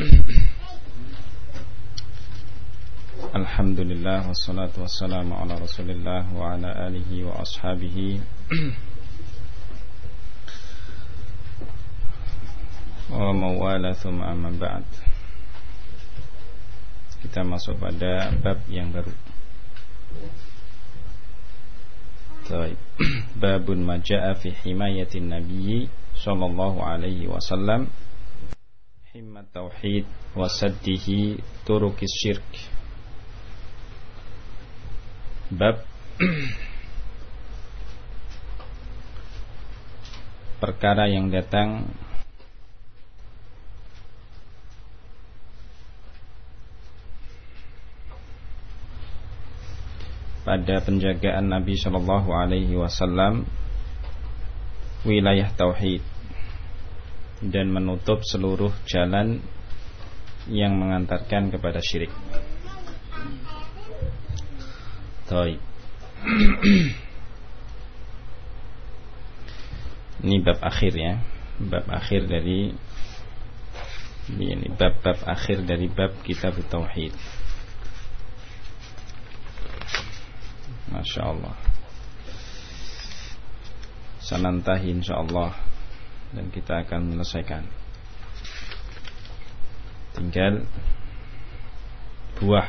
Alhamdulillah wassalatu wassalamu ala Rasulillah wa ala alihi wa ashabihi wa mawala thumma amma ba'd. Kita masuk pada bab yang baru. Baik. Babun maja'a fi himayatin nabiyyi sallallahu alaihi wasallam himmat tauhid wa saddihi turukis syirk. Bab perkara yang datang. Pada penjagaan Nabi Shallallahu Alaihi Wasallam wilayah tauhid dan menutup seluruh jalan yang mengantarkan kepada syirik. Taib. Ini bab akhir ya, bab akhir dari ini bab-bab akhir dari bab kitab tauhid. Masya Allah Sanantahi insya Allah dan kita akan menyelesaikan. Tinggal buah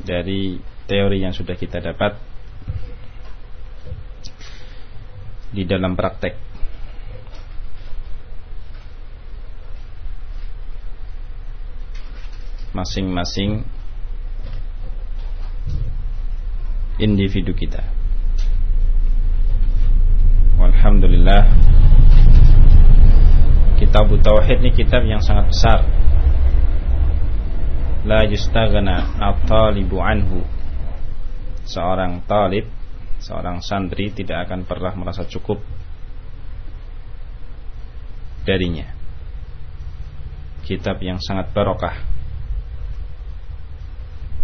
dari teori yang sudah kita dapat di dalam praktek. Masing-masing individu kita. Alhamdulillah. Kitab Tauhid ini kitab yang sangat besar. La yustaghna at-talibu anhu. Seorang talib Seorang santri tidak akan pernah merasa cukup Darinya. Kitab yang sangat barokah.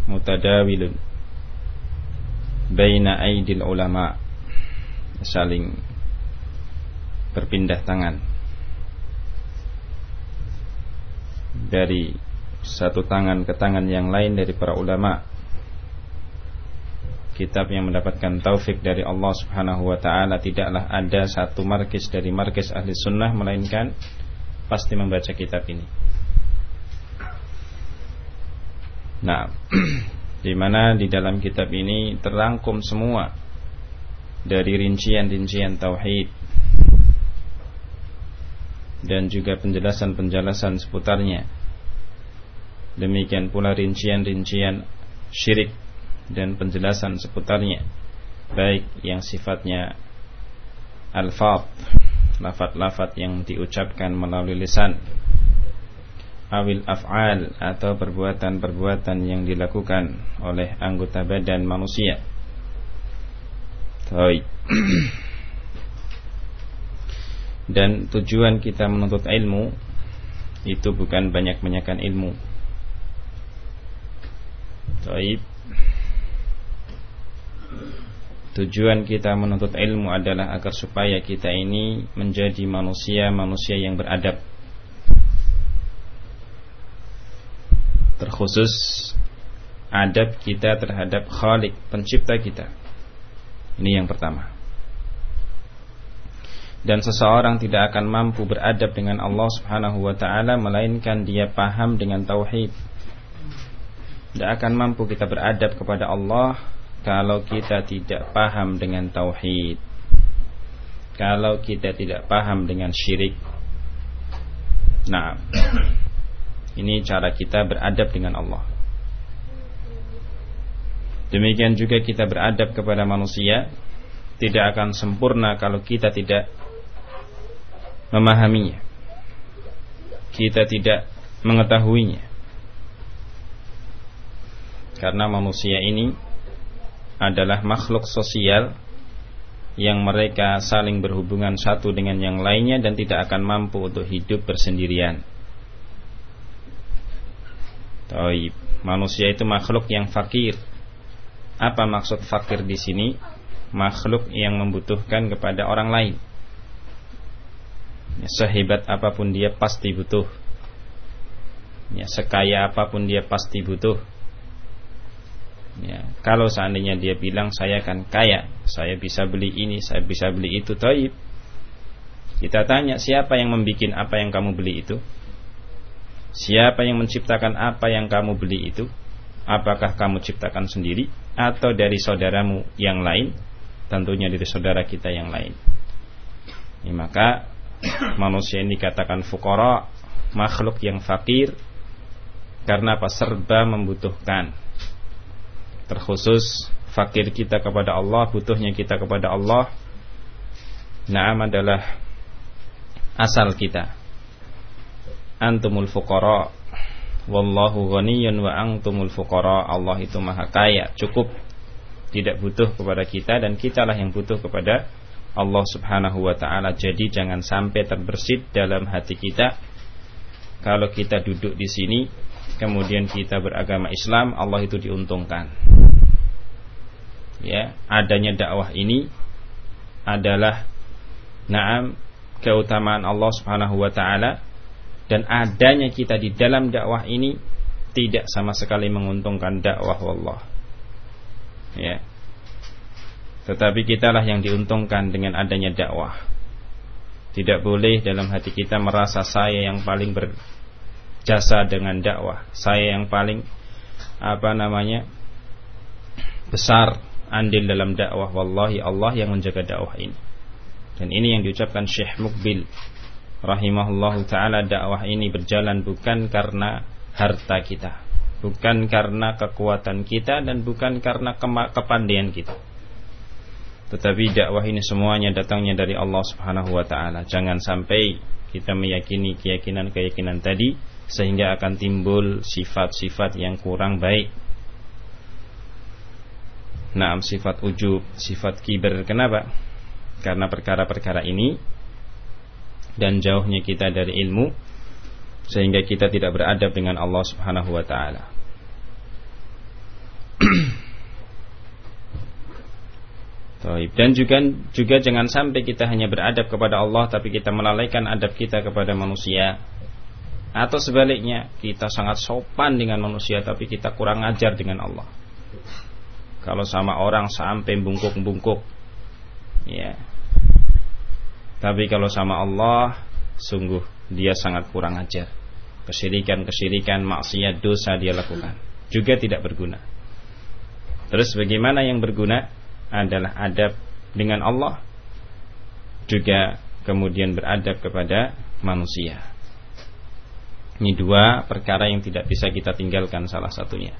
Mutadawilun. Baina aidil ulama. Saling berpindah tangan dari satu tangan ke tangan yang lain dari para ulama kitab yang mendapatkan taufik dari Allah Subhanahu wa taala tidaklah ada satu markis dari markis ahli sunnah melainkan pasti membaca kitab ini. Nah, di mana di dalam kitab ini terangkum semua dari rincian-rincian tauhid dan juga penjelasan-penjelasan seputarnya. Demikian pula rincian-rincian syirik dan penjelasan seputarnya, baik yang sifatnya al-fat, lafat-lafat yang diucapkan melalui lisan, awil af'al atau perbuatan-perbuatan yang dilakukan oleh anggota badan manusia. Baik. dan tujuan kita menuntut ilmu itu bukan banyak-banyakan ilmu. Taib. Tujuan kita menuntut ilmu adalah agar supaya kita ini menjadi manusia-manusia yang beradab. Terkhusus adab kita terhadap Khalik, pencipta kita. Ini yang pertama dan seseorang tidak akan mampu beradab dengan Allah Subhanahu wa taala melainkan dia paham dengan tauhid. Tidak akan mampu kita beradab kepada Allah kalau kita tidak paham dengan tauhid. Kalau kita tidak paham dengan syirik. Nah, ini cara kita beradab dengan Allah. Demikian juga kita beradab kepada manusia tidak akan sempurna kalau kita tidak memahaminya. Kita tidak mengetahuinya. Karena manusia ini adalah makhluk sosial yang mereka saling berhubungan satu dengan yang lainnya dan tidak akan mampu untuk hidup bersendirian. Taib. Manusia itu makhluk yang fakir. Apa maksud fakir di sini? Makhluk yang membutuhkan kepada orang lain ya, sehebat apa pun dia pasti butuh. Ya sekaya apa pun dia pasti butuh. Ya kalau seandainya dia bilang saya akan kaya saya bisa beli ini saya bisa beli itu taib. Kita tanya siapa yang membuat apa yang kamu beli itu? Siapa yang menciptakan apa yang kamu beli itu? Apakah kamu ciptakan sendiri atau dari saudaramu yang lain? Tentunya dari saudara kita yang lain. Ya, maka manusia ini dikatakan fukara makhluk yang fakir. Karena apa? Serba membutuhkan. Terkhusus fakir kita kepada Allah butuhnya kita kepada Allah. Naam adalah asal kita. Antumul fuqara wallahu ghaniyun wa antumul fuqara. Allah itu maha kaya cukup. Tidak butuh kepada kita dan kitalah yang butuh kepada Allah Subhanahu wa taala. Jadi jangan sampai terbersit dalam hati kita kalau kita duduk di sini kemudian kita beragama Islam, Allah itu diuntungkan. Ya, adanya dakwah ini adalah naam keutamaan Allah Subhanahu wa taala dan adanya kita di dalam dakwah ini tidak sama sekali menguntungkan dakwah Allah. Ya. Tetapi kitalah yang diuntungkan dengan adanya dakwah. Tidak boleh dalam hati kita merasa saya yang paling ber, jasa dengan dakwah. Saya yang paling apa namanya besar andil dalam dakwah. Wallahi Allah yang menjaga dakwah ini. Dan ini yang diucapkan Syekh Mukbil rahimahullahu taala dakwah ini berjalan bukan karena harta kita, bukan karena kekuatan kita dan bukan karena kepandaian kita. Tetapi dakwah ini semuanya datangnya dari Allah Subhanahu wa taala. Jangan sampai kita meyakini keyakinan-keyakinan tadi sehingga akan timbul sifat-sifat yang kurang baik. Nah, sifat ujub, sifat kiber. Kenapa? Karena perkara-perkara ini dan jauhnya kita dari ilmu sehingga kita tidak beradab dengan Allah Subhanahu wa taala. Dan juga juga jangan sampai kita hanya beradab kepada Allah tapi kita melalaikan adab kita kepada manusia atau sebaliknya, kita sangat sopan dengan manusia tapi kita kurang ajar dengan Allah. Kalau sama orang sampai bungkuk-bungkuk. Ya. Tapi kalau sama Allah, sungguh dia sangat kurang ajar. Kesyirikan-kesyirikan, maksiat, dosa dia lakukan. Juga tidak berguna. Terus bagaimana yang berguna? Adalah adab dengan Allah. Juga kemudian beradab kepada manusia. Ini dua perkara yang tidak bisa kita tinggalkan salah satunya.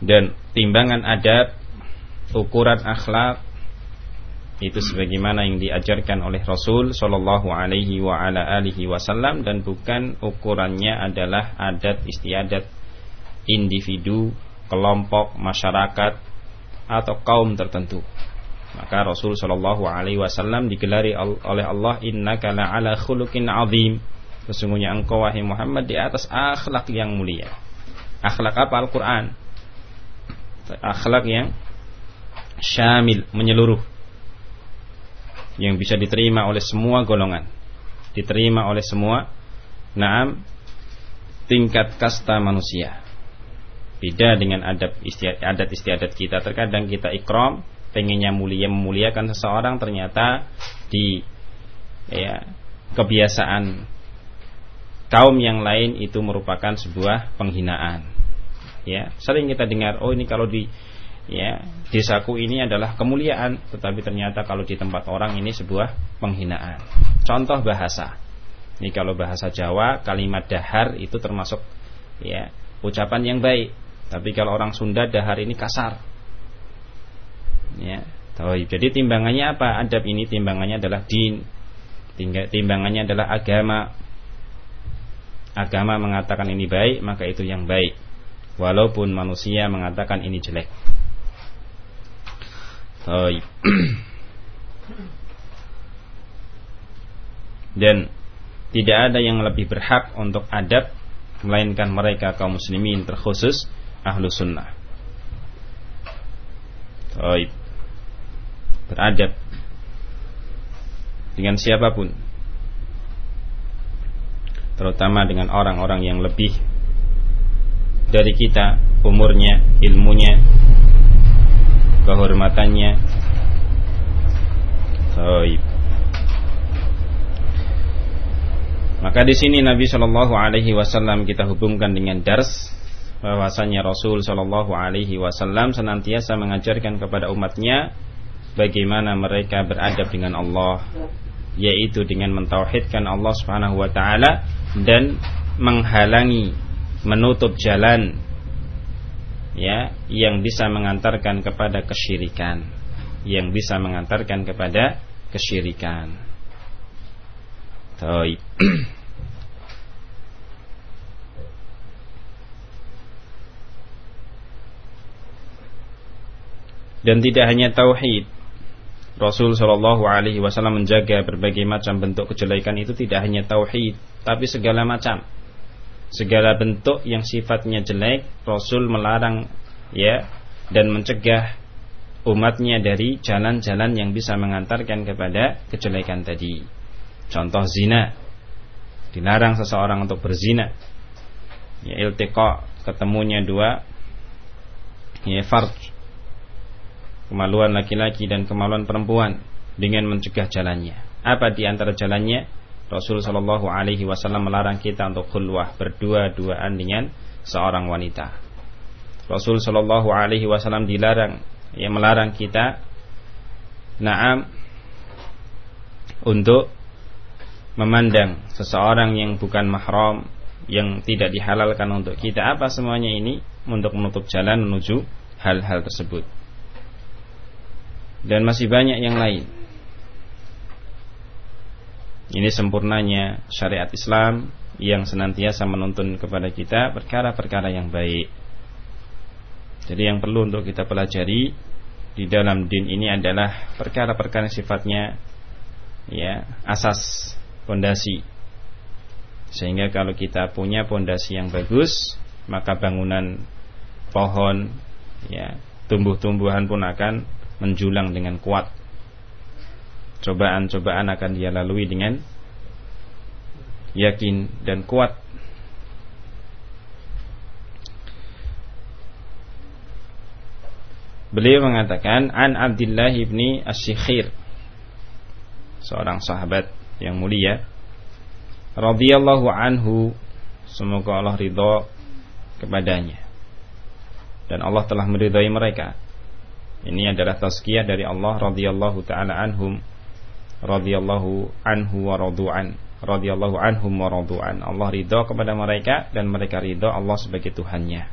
Dan timbangan adab, ukuran akhlak itu sebagaimana yang diajarkan oleh Rasul Shallallahu Alaihi wa ala alihi Wasallam dan bukan ukurannya adalah adat istiadat individu, kelompok, masyarakat atau kaum tertentu. Maka Rasul Shallallahu Alaihi Wasallam digelari oleh Allah Inna kala ala khulukin azim Sesungguhnya engkau wahai Muhammad di atas akhlak yang mulia. Akhlak apa Al-Quran? Akhlak yang syamil, menyeluruh. Yang bisa diterima oleh semua golongan. Diterima oleh semua naam tingkat kasta manusia. Beda dengan adab istiadat, adat istiadat kita. Terkadang kita ikram, pengennya mulia memuliakan seseorang ternyata di ya kebiasaan kaum yang lain itu merupakan sebuah penghinaan. Ya, sering kita dengar, oh ini kalau di ya desaku ini adalah kemuliaan, tetapi ternyata kalau di tempat orang ini sebuah penghinaan. Contoh bahasa. Ini kalau bahasa Jawa kalimat dahar itu termasuk ya ucapan yang baik. Tapi kalau orang Sunda dahar ini kasar. Ya. Jadi timbangannya apa? Adab ini timbangannya adalah din. Timbangannya adalah agama, agama mengatakan ini baik, maka itu yang baik. Walaupun manusia mengatakan ini jelek. Dan tidak ada yang lebih berhak untuk adab melainkan mereka kaum muslimin terkhusus ahlu sunnah. Beradab dengan siapa pun terutama dengan orang-orang yang lebih dari kita umurnya, ilmunya, kehormatannya. Baik. Maka di sini Nabi Shallallahu Alaihi Wasallam kita hubungkan dengan dars bahwasanya Rasul Shallallahu Alaihi Wasallam senantiasa mengajarkan kepada umatnya bagaimana mereka beradab dengan Allah, yaitu dengan mentauhidkan Allah Subhanahu Wa Taala dan menghalangi menutup jalan ya yang bisa mengantarkan kepada kesyirikan yang bisa mengantarkan kepada kesyirikan. Dan tidak hanya tauhid, Rasul Shallallahu Alaihi Wasallam menjaga berbagai macam bentuk kejelekan itu tidak hanya tauhid, tapi segala macam, segala bentuk yang sifatnya jelek, Rasul melarang ya dan mencegah umatnya dari jalan-jalan yang bisa mengantarkan kepada kejelekan tadi. Contoh zina, dilarang seseorang untuk berzina. Ya iltiqa, ketemunya dua ya farj kemaluan laki-laki dan kemaluan perempuan dengan mencegah jalannya. Apa di antara jalannya? Rasul Shallallahu Alaihi Wasallam melarang kita untuk khulwah berdua-duaan dengan seorang wanita. Rasul Shallallahu Alaihi Wasallam dilarang, yang melarang kita, naam, untuk memandang seseorang yang bukan mahram, yang tidak dihalalkan untuk kita. Apa semuanya ini untuk menutup jalan menuju hal-hal tersebut dan masih banyak yang lain. Ini sempurnanya syariat Islam yang senantiasa menuntun kepada kita perkara-perkara yang baik. Jadi yang perlu untuk kita pelajari di dalam din ini adalah perkara-perkara sifatnya ya asas pondasi. Sehingga kalau kita punya pondasi yang bagus, maka bangunan pohon ya tumbuh-tumbuhan pun akan menjulang dengan kuat. Cobaan-cobaan akan dia lalui dengan yakin dan kuat. Beliau mengatakan An Abdullah ibni Asyikhir Seorang sahabat yang mulia radhiyallahu anhu Semoga Allah ridho kepadanya Dan Allah telah meridhai mereka ini adalah tazkiyah dari Allah radhiyallahu taala anhum radhiyallahu anhu wa radu'an radhiyallahu anhum wa radu'an. Allah ridha kepada mereka dan mereka ridha Allah sebagai Tuhannya.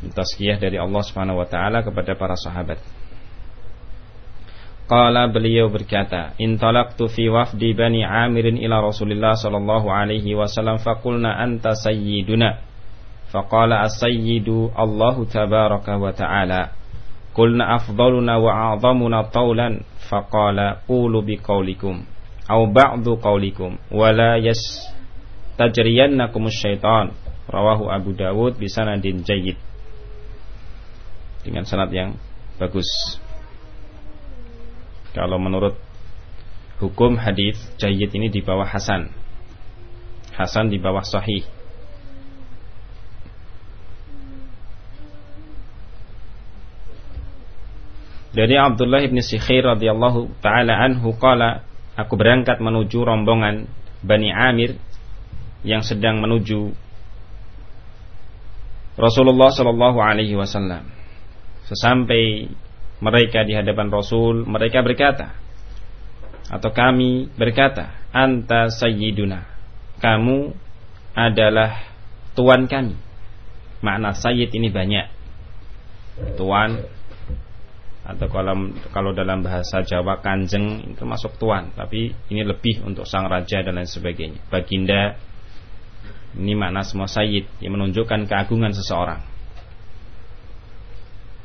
Tazkiyah dari Allah Subhanahu wa taala kepada para sahabat. Qala beliau berkata, "Intalaqtu fi wafdi Bani Amirin ila Rasulillah sallallahu alaihi wasallam faqulna anta sayyiduna." Faqala as-sayyidu Allahu tabaraka wa ta'ala. Qulna afdaluna wa a'zamuna tawlan. Faqala qulu biqaulikum Au ba'du qaulikum Wala yas tajriyannakum syaitan Rawahu Abu Dawud bisanadin jayyid. Dengan sanad yang bagus. Kalau menurut hukum hadith jayyid ini di bawah hasan. Hasan di bawah sahih. Dari Abdullah bin Sikhir radhiyallahu taala anhu qala aku berangkat menuju rombongan Bani Amir yang sedang menuju Rasulullah sallallahu alaihi wasallam. Sesampai mereka di hadapan Rasul, mereka berkata atau kami berkata, "Anta sayyiduna." Kamu adalah tuan kami. Makna sayyid ini banyak. Tuan atau kalau kalau dalam bahasa Jawa kanjeng itu masuk tuan, tapi ini lebih untuk sang raja dan lain sebagainya. Baginda ini makna semua sayyid yang menunjukkan keagungan seseorang.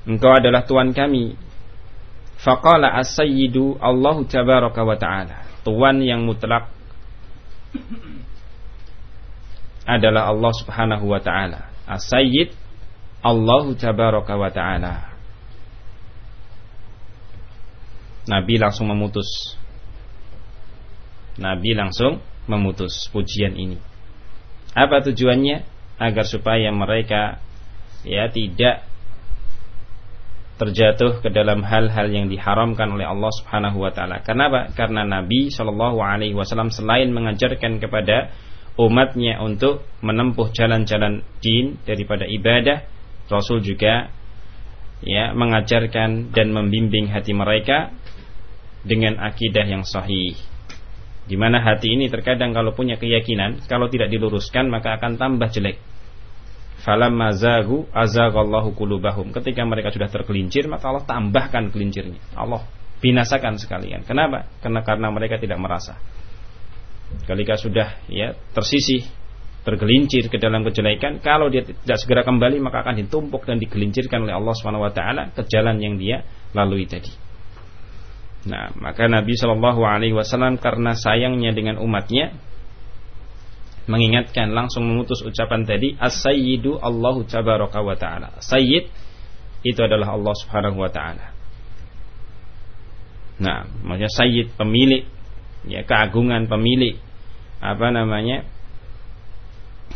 Engkau adalah tuan kami. Faqala as-sayyidu Allahu tabaraka wa ta'ala. Tuan yang mutlak adalah Allah Subhanahu wa taala. As-sayyid Allahu tabaraka wa ta'ala. Nabi langsung memutus Nabi langsung memutus pujian ini. Apa tujuannya? Agar supaya mereka ya tidak terjatuh ke dalam hal-hal yang diharamkan oleh Allah Subhanahu wa taala. Kenapa? Karena Nabi Shallallahu alaihi wasallam selain mengajarkan kepada umatnya untuk menempuh jalan-jalan din daripada ibadah, Rasul juga ya mengajarkan dan membimbing hati mereka dengan akidah yang sahih di mana hati ini terkadang kalau punya keyakinan, kalau tidak diluruskan maka akan tambah jelek. Falamma zagu azagallahu qulubahum. Ketika mereka sudah tergelincir, maka Allah tambahkan gelincirnya. Allah binasakan sekalian. Kenapa? Karena karena mereka tidak merasa. Ketika sudah ya tersisih, tergelincir ke dalam kejelekan, kalau dia tidak segera kembali maka akan ditumpuk dan digelincirkan oleh Allah Subhanahu wa taala ke jalan yang dia lalui tadi. Nah, maka Nabi Shallallahu Alaihi Wasallam karena sayangnya dengan umatnya mengingatkan langsung memutus ucapan tadi as-sayyidu Allahu tabaraka wa taala. Sayyid itu adalah Allah Subhanahu wa taala. Nah, maksudnya sayyid pemilik ya keagungan pemilik apa namanya?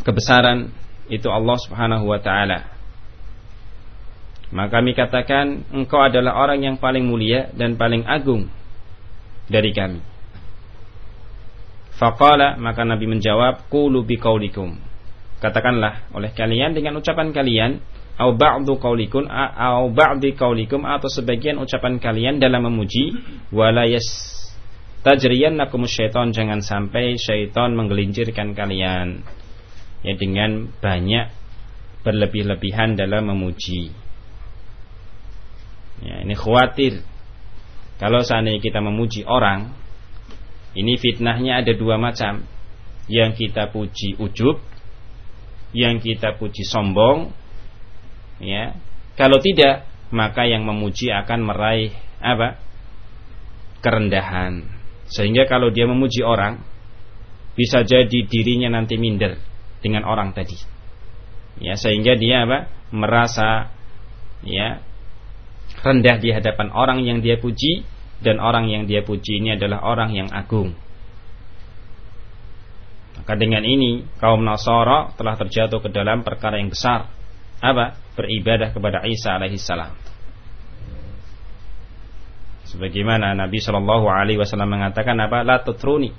Kebesaran itu Allah Subhanahu wa taala. Maka kami katakan engkau adalah orang yang paling mulia dan paling agung dari kami. Faqala maka Nabi menjawab qulu biqaulikum. Katakanlah oleh kalian dengan ucapan kalian au ba'du qaulikum au ba'di qaulikum atau sebagian ucapan kalian dalam memuji wala yas tajriyannakum syaitan jangan sampai syaitan menggelincirkan kalian ya dengan banyak berlebih-lebihan dalam memuji Ya, ini khawatir. Kalau seandainya kita memuji orang, ini fitnahnya ada dua macam. Yang kita puji ujub, yang kita puji sombong. Ya. Kalau tidak, maka yang memuji akan meraih apa? kerendahan. Sehingga kalau dia memuji orang, bisa jadi dirinya nanti minder dengan orang tadi. Ya, sehingga dia apa? merasa ya rendah di hadapan orang yang dia puji dan orang yang dia puji ini adalah orang yang agung. Maka dengan ini kaum Nasara telah terjatuh ke dalam perkara yang besar. Apa? Beribadah kepada Isa alaihissalam. Sebagaimana Nabi Shallallahu Alaihi Wasallam mengatakan apa? La tutruni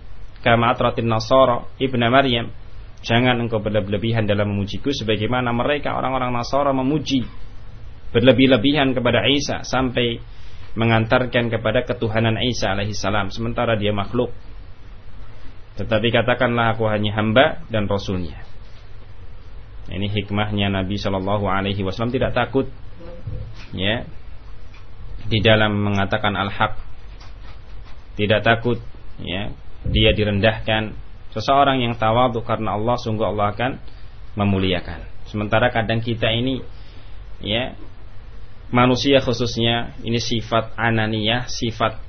kama atratin Nasara ibnu Maryam. Jangan engkau berlebihan dalam memujiku sebagaimana mereka orang-orang Nasara memuji berlebih-lebihan kepada Isa sampai mengantarkan kepada ketuhanan Isa alaihissalam sementara dia makhluk. Tetapi katakanlah aku hanya hamba dan rasulnya. Ini hikmahnya Nabi Shallallahu Alaihi Wasallam. Tidak takut ya di dalam mengatakan al-haq. Tidak takut ya dia direndahkan seseorang yang tawadu karena Allah sungguh Allah akan memuliakan sementara kadang kita ini ya manusia khususnya ini sifat ananiyah, sifat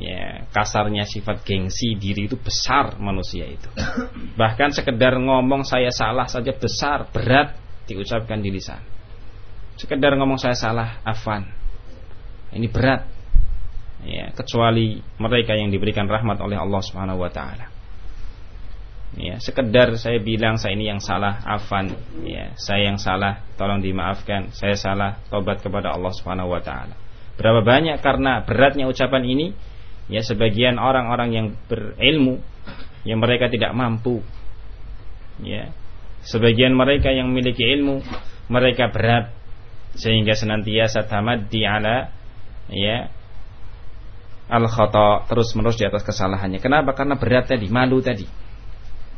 ya kasarnya sifat gengsi diri itu besar manusia itu. Bahkan sekedar ngomong saya salah saja besar, berat diucapkan di lisan. Sekedar ngomong saya salah, afan. Ini berat. Ya, kecuali mereka yang diberikan rahmat oleh Allah Subhanahu wa taala ya sekedar saya bilang saya ini yang salah afan. Ya saya yang salah tolong dimaafkan. Saya salah tobat kepada Allah Subhanahu wa taala. Berapa banyak karena beratnya ucapan ini? Ya sebagian orang-orang yang berilmu yang mereka tidak mampu. Ya sebagian mereka yang memiliki ilmu mereka berat. Sehingga senantiasa tamaddi ala ya al khata terus menerus di atas kesalahannya. Kenapa? Karena berat tadi malu tadi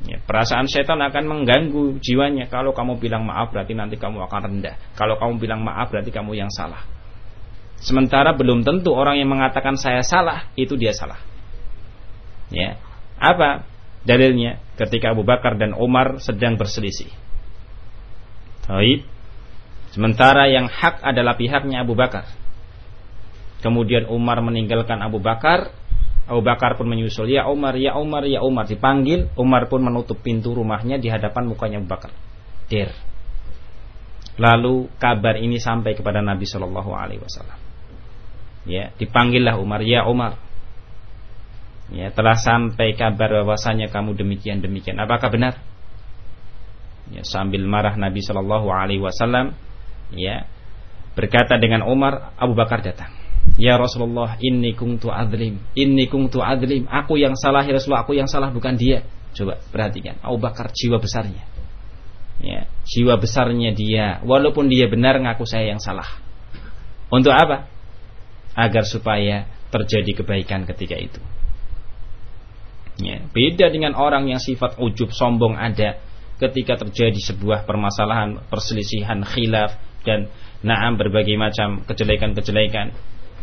Ya, perasaan setan akan mengganggu jiwanya. Kalau kamu bilang maaf berarti nanti kamu akan rendah. Kalau kamu bilang maaf berarti kamu yang salah. Sementara belum tentu orang yang mengatakan saya salah itu dia salah. Ya. Apa dalilnya? Ketika Abu Bakar dan Umar sedang berselisih. Taib. Sementara yang hak adalah pihaknya Abu Bakar. Kemudian Umar meninggalkan Abu Bakar Abu Bakar pun menyusul, "Ya Umar, ya Umar, ya Umar." Dipanggil, Umar pun menutup pintu rumahnya di hadapan mukanya Abu Bakar. Der. Lalu kabar ini sampai kepada Nabi Shallallahu alaihi wasallam. Ya, dipanggillah Umar, "Ya Umar." ya telah sampai kabar bahwasanya kamu demikian demikian apakah benar ya sambil marah Nabi Shallallahu alaihi wasallam ya berkata dengan Umar Abu Bakar datang Ya Rasulullah, inni kuntu adlim, inni kuntu adlim. Aku yang salah ya Rasulullah, aku yang salah bukan dia. Coba perhatikan, Abu Bakar jiwa besarnya. Ya, jiwa besarnya dia, walaupun dia benar ngaku saya yang salah. Untuk apa? Agar supaya terjadi kebaikan ketika itu. Ya, beda dengan orang yang sifat ujub sombong ada ketika terjadi sebuah permasalahan, perselisihan, khilaf dan naam berbagai macam kejelekan-kejelekan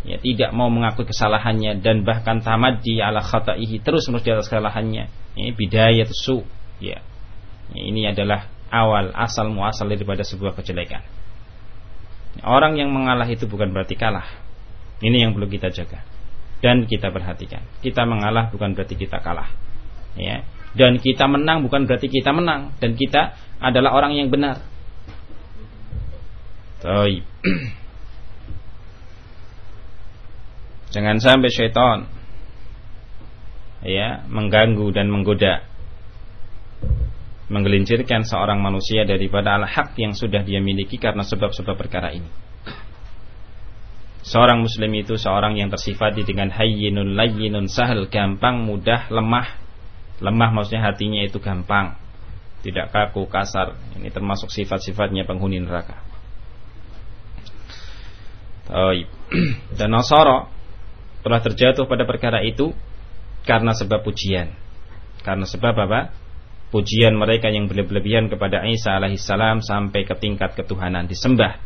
ya tidak mau mengakui kesalahannya dan bahkan tamat di ala khata'ihi terus menerus di atas kesalahannya. Ini bidayah su ya. ya ini adalah awal asal muasal daripada sebuah kejelekan. Orang yang mengalah itu bukan berarti kalah. Ini yang perlu kita jaga dan kita perhatikan. Kita mengalah bukan berarti kita kalah ya. Dan kita menang bukan berarti kita menang. Dan kita adalah orang yang benar. Jangan sampai syaitan ya mengganggu dan menggoda menggelincirkan seorang manusia daripada al-haq yang sudah dia miliki karena sebab-sebab perkara ini. Seorang muslim itu seorang yang tersifati dengan hayyinun layyinun sahal, gampang, mudah, lemah. Lemah maksudnya hatinya itu gampang, tidak kaku, kasar. Ini termasuk sifat-sifatnya penghuni neraka. Dan Nasara telah terjatuh pada perkara itu karena sebab pujian. Karena sebab apa? Pujian mereka yang berlebihan kepada Isa alaihissalam sampai ke tingkat ketuhanan disembah.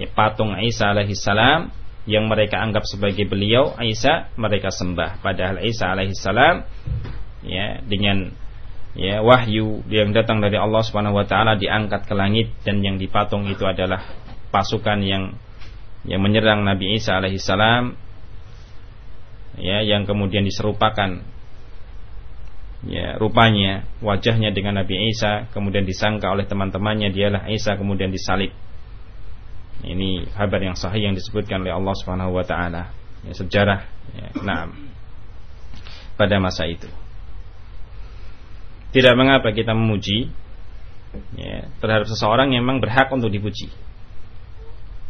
Ya, patung Isa alaihissalam yang mereka anggap sebagai beliau Isa mereka sembah. Padahal Isa alaihissalam ya dengan ya wahyu yang datang dari Allah Subhanahu wa taala diangkat ke langit dan yang dipatung itu adalah pasukan yang yang menyerang Nabi Isa alaihissalam ya yang kemudian diserupakan. Ya rupanya wajahnya dengan Nabi Isa kemudian disangka oleh teman-temannya dialah Isa kemudian disalib. Ini kabar yang sahih yang disebutkan oleh Allah Subhanahu wa taala. Ya, sejarah. Ya, nah pada masa itu. Tidak mengapa kita memuji ya, terhadap seseorang yang memang berhak untuk dipuji.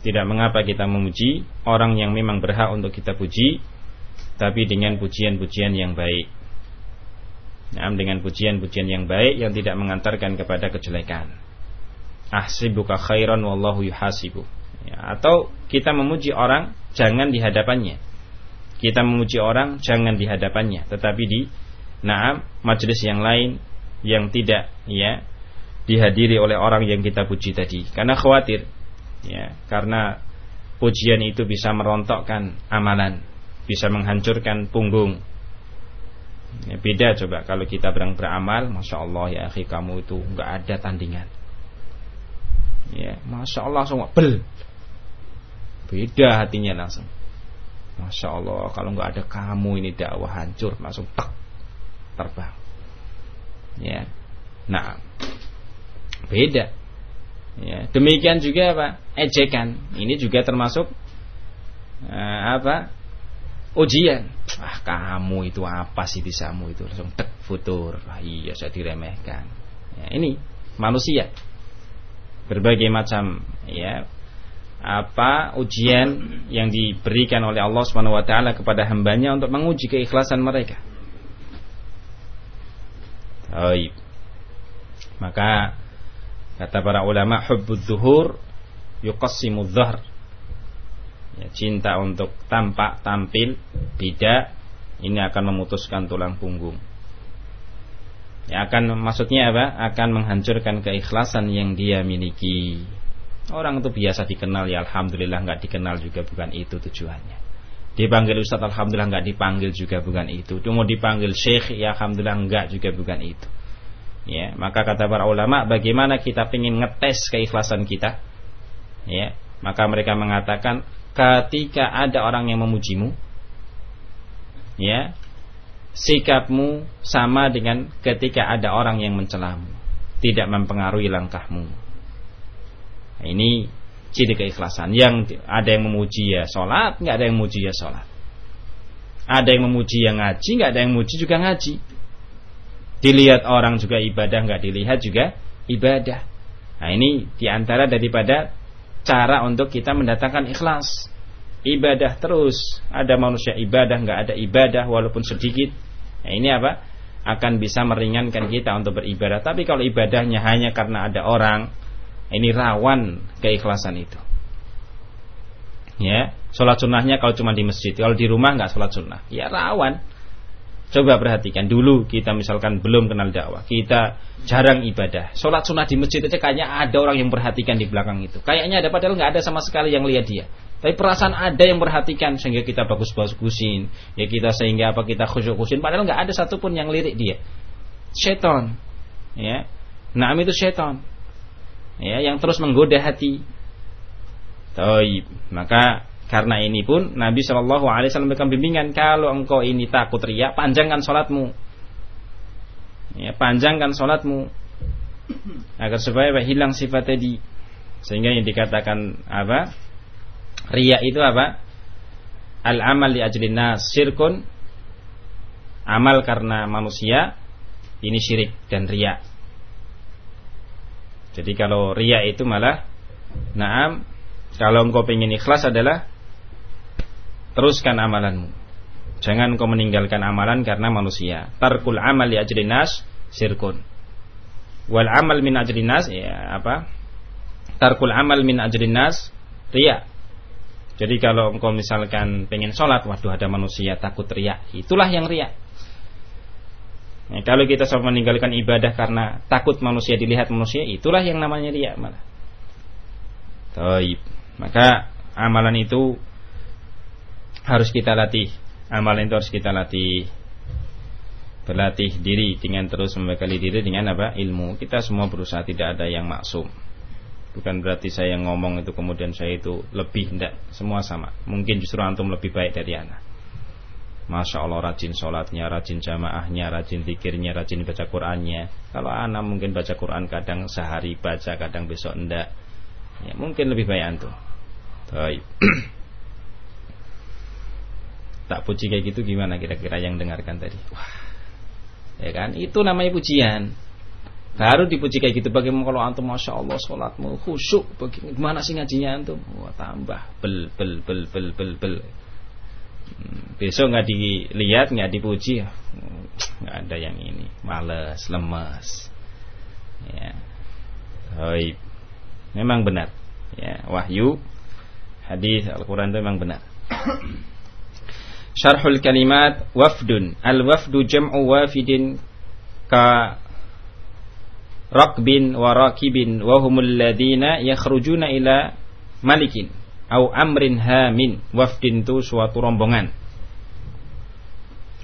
Tidak mengapa kita memuji orang yang memang berhak untuk kita puji tapi dengan pujian-pujian yang baik. Nah, dengan pujian-pujian yang baik yang tidak mengantarkan kepada kejelekan. Ahsibuka khairan wallahu yuhasibu. Ya, atau kita memuji orang jangan di hadapannya. Kita memuji orang jangan di hadapannya, tetapi di naam majelis yang lain yang tidak ya dihadiri oleh orang yang kita puji tadi. Karena khawatir ya, karena pujian itu bisa merontokkan amalan bisa menghancurkan punggung. Ya, beda coba kalau kita berang beramal, masya Allah ya akhi kamu itu nggak ada tandingan. Ya, masya Allah semua bel. Beda hatinya langsung. Masya Allah kalau nggak ada kamu ini dakwah hancur langsung tak terbang. Ya, nah beda. Ya, demikian juga apa? Ejekan. Ini juga termasuk uh, apa? Ujian? Ah kamu itu apa sih bisamu itu? Langsung tek futur. Ah, iya saya diremehkan. Ya, ini manusia. Berbagai macam ya apa ujian yang diberikan oleh Allah Subhanahu wa taala kepada hambanya untuk menguji keikhlasan mereka. Baik. Maka kata para ulama hubbudz zuhur yuqassimu dhahr ya, cinta untuk tampak tampil tidak ini akan memutuskan tulang punggung. Ya akan maksudnya apa? Akan menghancurkan keikhlasan yang dia miliki. Orang itu biasa dikenal ya alhamdulillah nggak dikenal juga bukan itu tujuannya. Dipanggil ustaz alhamdulillah nggak dipanggil juga bukan itu mau dipanggil syekh ya alhamdulillah nggak juga bukan itu. Ya maka kata para ulama bagaimana kita ingin ngetes keikhlasan kita? Ya maka mereka mengatakan ketika ada orang yang memujimu ya sikapmu sama dengan ketika ada orang yang mencelamu tidak mempengaruhi langkahmu nah, ini ciri keikhlasan yang ada yang memuji ya sholat nggak ada yang memuji ya sholat Ada yang memuji yang ngaji, nggak ada yang memuji juga ngaji. Dilihat orang juga ibadah, nggak dilihat juga ibadah. Nah ini di antara daripada cara untuk kita mendatangkan ikhlas. Ibadah terus, ada manusia ibadah, nggak ada ibadah walaupun sedikit. Nah ini apa? Akan bisa meringankan kita untuk beribadah. Tapi kalau ibadahnya hanya karena ada orang, ini rawan keikhlasan itu. Ya, sholat sunnahnya kalau cuma di masjid, kalau di rumah nggak sholat sunnah, ya rawan. Coba perhatikan dulu kita misalkan belum kenal dakwah, kita jarang ibadah. Sholat sunnah di masjid aja kayaknya ada orang yang perhatikan di belakang itu. Kayaknya ada padahal nggak ada sama sekali yang lihat dia. Tapi perasaan ada yang perhatikan sehingga kita bagus-bagusin, ya kita sehingga apa kita khusyuk-khusyuk padahal nggak ada satupun yang lirik dia. Setan. Ya. Naam itu setan. Ya, yang terus menggoda hati. Taib. Maka karena ini pun Nabi Shallallahu Alaihi Wasallam memberikan bimbingan kalau engkau ini takut riak, panjangkan sholatmu. Ya, panjangkan sholatmu agar supaya hilang sifat tadi. Sehingga yang dikatakan apa? Ria itu apa? Al amal di ajlin nas syirkun amal karena manusia ini syirik dan ria. Jadi kalau ria itu malah naam kalau engkau ingin ikhlas adalah teruskan amalanmu. Jangan kau meninggalkan amalan karena manusia. Tarkul amal li ajri nas sirkun. Wal amal min ajri nas ya apa? Tarkul amal min ajri nas riya. Jadi kalau engkau misalkan pengen sholat, waduh ada manusia takut riya, itulah yang riya. Nah, kalau kita sama meninggalkan ibadah karena takut manusia dilihat manusia, itulah yang namanya riya malah. Taib. Maka amalan itu harus kita latih. Amalan itu harus kita latih. Berlatih diri dengan terus membekali diri dengan apa? Ilmu. Kita semua berusaha tidak ada yang maksum. Bukan berarti saya ngomong itu kemudian saya itu lebih tidak. Semua sama. Mungkin justru antum lebih baik dari anak. Masya Allah rajin sholatnya, rajin jamaahnya, rajin zikirnya, rajin baca Qurannya. Kalau anak mungkin baca Quran kadang sehari baca, kadang besok enggak. Ya, mungkin lebih baik antum. Baik. tak puji kayak gitu gimana kira-kira yang dengarkan tadi? Wah. Ya kan? Itu namanya pujian. Baru dipuji kayak gitu bagaimana kalau antum masya Allah sholatmu khusyuk bagaimana sih ngajinya antum? Wah tambah. Bel bel bel bel bel bel. Hmm, besok nggak dilihat nggak dipuji. Nggak ada yang ini. Males lemes. Ya. Baik. memang benar. Ya wahyu hadis Al-Quran itu memang benar Syarhul kalimat wafdun. Al-wafdu jam'u wafidin ka rakbin wa rakibin wa humul ladina yakhrujuna ila malikin au amrin hamin. Wafdin itu suatu rombongan.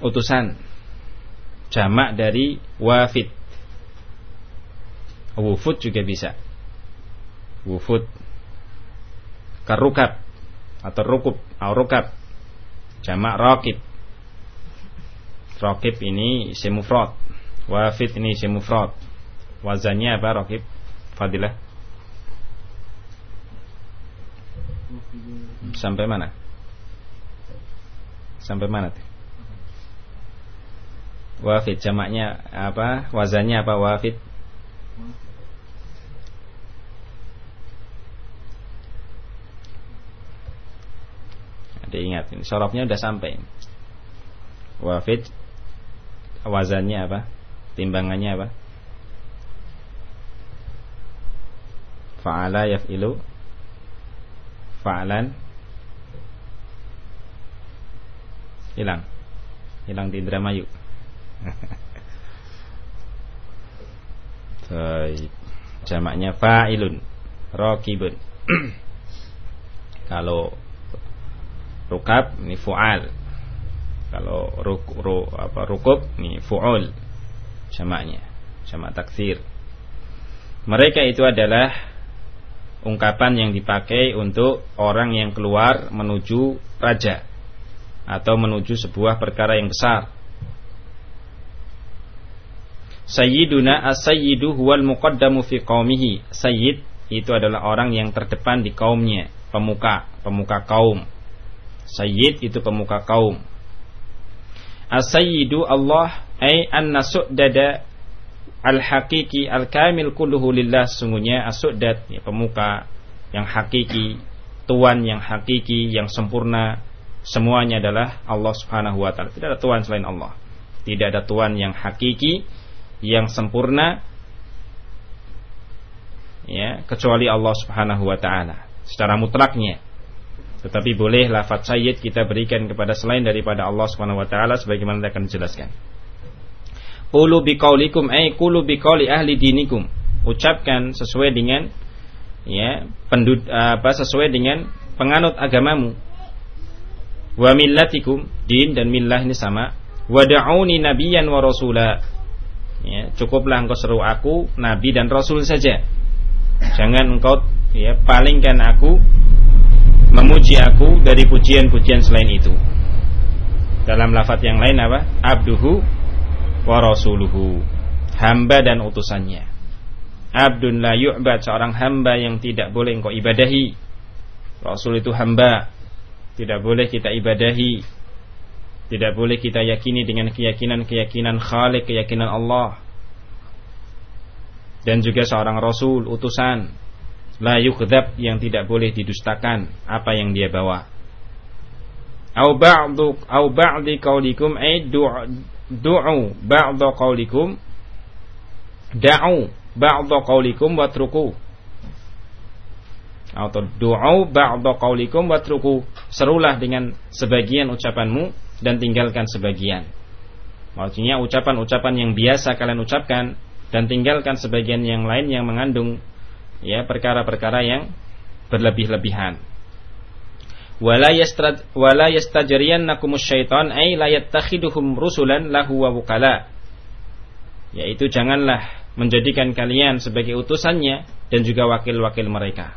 Utusan. Jamak dari wafid. Wufud juga bisa. Wufud. Karukab atau rukub, au rukab jamak rakib rakib ini isim wafid ini isim wazannya apa rakib fadilah. Sampai mana? Sampai mana tuh? Wafid jamaknya apa? Wazannya apa? Wafid diingat ini. Sorofnya udah sampai. Wafid wazannya apa? Timbangannya apa? Fa'ala yaf'ilu fa'alan hilang. Hilang di Indramayu. Baik. Jamaknya fa'ilun Rokibun. Kalau rukab ini fu'al kalau ruk, ru, apa rukub ini fu'ul jamaknya jamak taksir mereka itu adalah ungkapan yang dipakai untuk orang yang keluar menuju raja atau menuju sebuah perkara yang besar Sayyiduna as-sayyidu huwal muqaddamu fi qaumihi. Sayyid itu adalah orang yang terdepan di kaumnya, pemuka, pemuka kaum. Sayyid itu pemuka kaum. As-sayyidu Allah ay anna su'dada al-haqiqi al-kamil kulluhu lillah sungguhnya as-su'dad ya, pemuka yang hakiki, tuan yang hakiki, yang sempurna semuanya adalah Allah Subhanahu wa taala. Tidak ada tuan selain Allah. Tidak ada tuan yang hakiki, yang sempurna ya, kecuali Allah Subhanahu wa taala secara mutlaknya. Tetapi boleh lafaz sayyid kita berikan kepada selain daripada Allah Subhanahu wa taala sebagaimana akan jelaskan. Qulu biqaulikum ay qulu biqauli ahli dinikum. Ucapkan sesuai dengan ya pendud, apa sesuai dengan penganut agamamu. Wa millatikum din dan millah ini sama. Wada'uni nabiyyan wa rasula. Ya, cukuplah engkau seru aku nabi dan rasul saja. Jangan engkau ya palingkan aku memuji aku dari pujian-pujian selain itu. Dalam lafaz yang lain apa? Abduhu wa rasuluhu. Hamba dan utusannya. Abdun la yu'bad seorang hamba yang tidak boleh engkau ibadahi. Rasul itu hamba. Tidak boleh kita ibadahi. Tidak boleh kita yakini dengan keyakinan-keyakinan Khalik, keyakinan Allah. Dan juga seorang rasul, utusan la yukdzab yang tidak boleh didustakan apa yang dia bawa. Au ba'du au ba'di qaulikum ay du'u ba'du qaulikum da'u ba'du qaulikum watruku atau du'u ba'du qaulikum watruku serulah dengan sebagian ucapanmu dan tinggalkan sebagian. Maksudnya ucapan-ucapan yang biasa kalian ucapkan dan tinggalkan sebagian yang lain yang mengandung ya perkara-perkara yang berlebih-lebihan. Wala ay la yattakhiduhum rusulan lahu wa yaitu janganlah menjadikan kalian sebagai utusannya dan juga wakil-wakil mereka.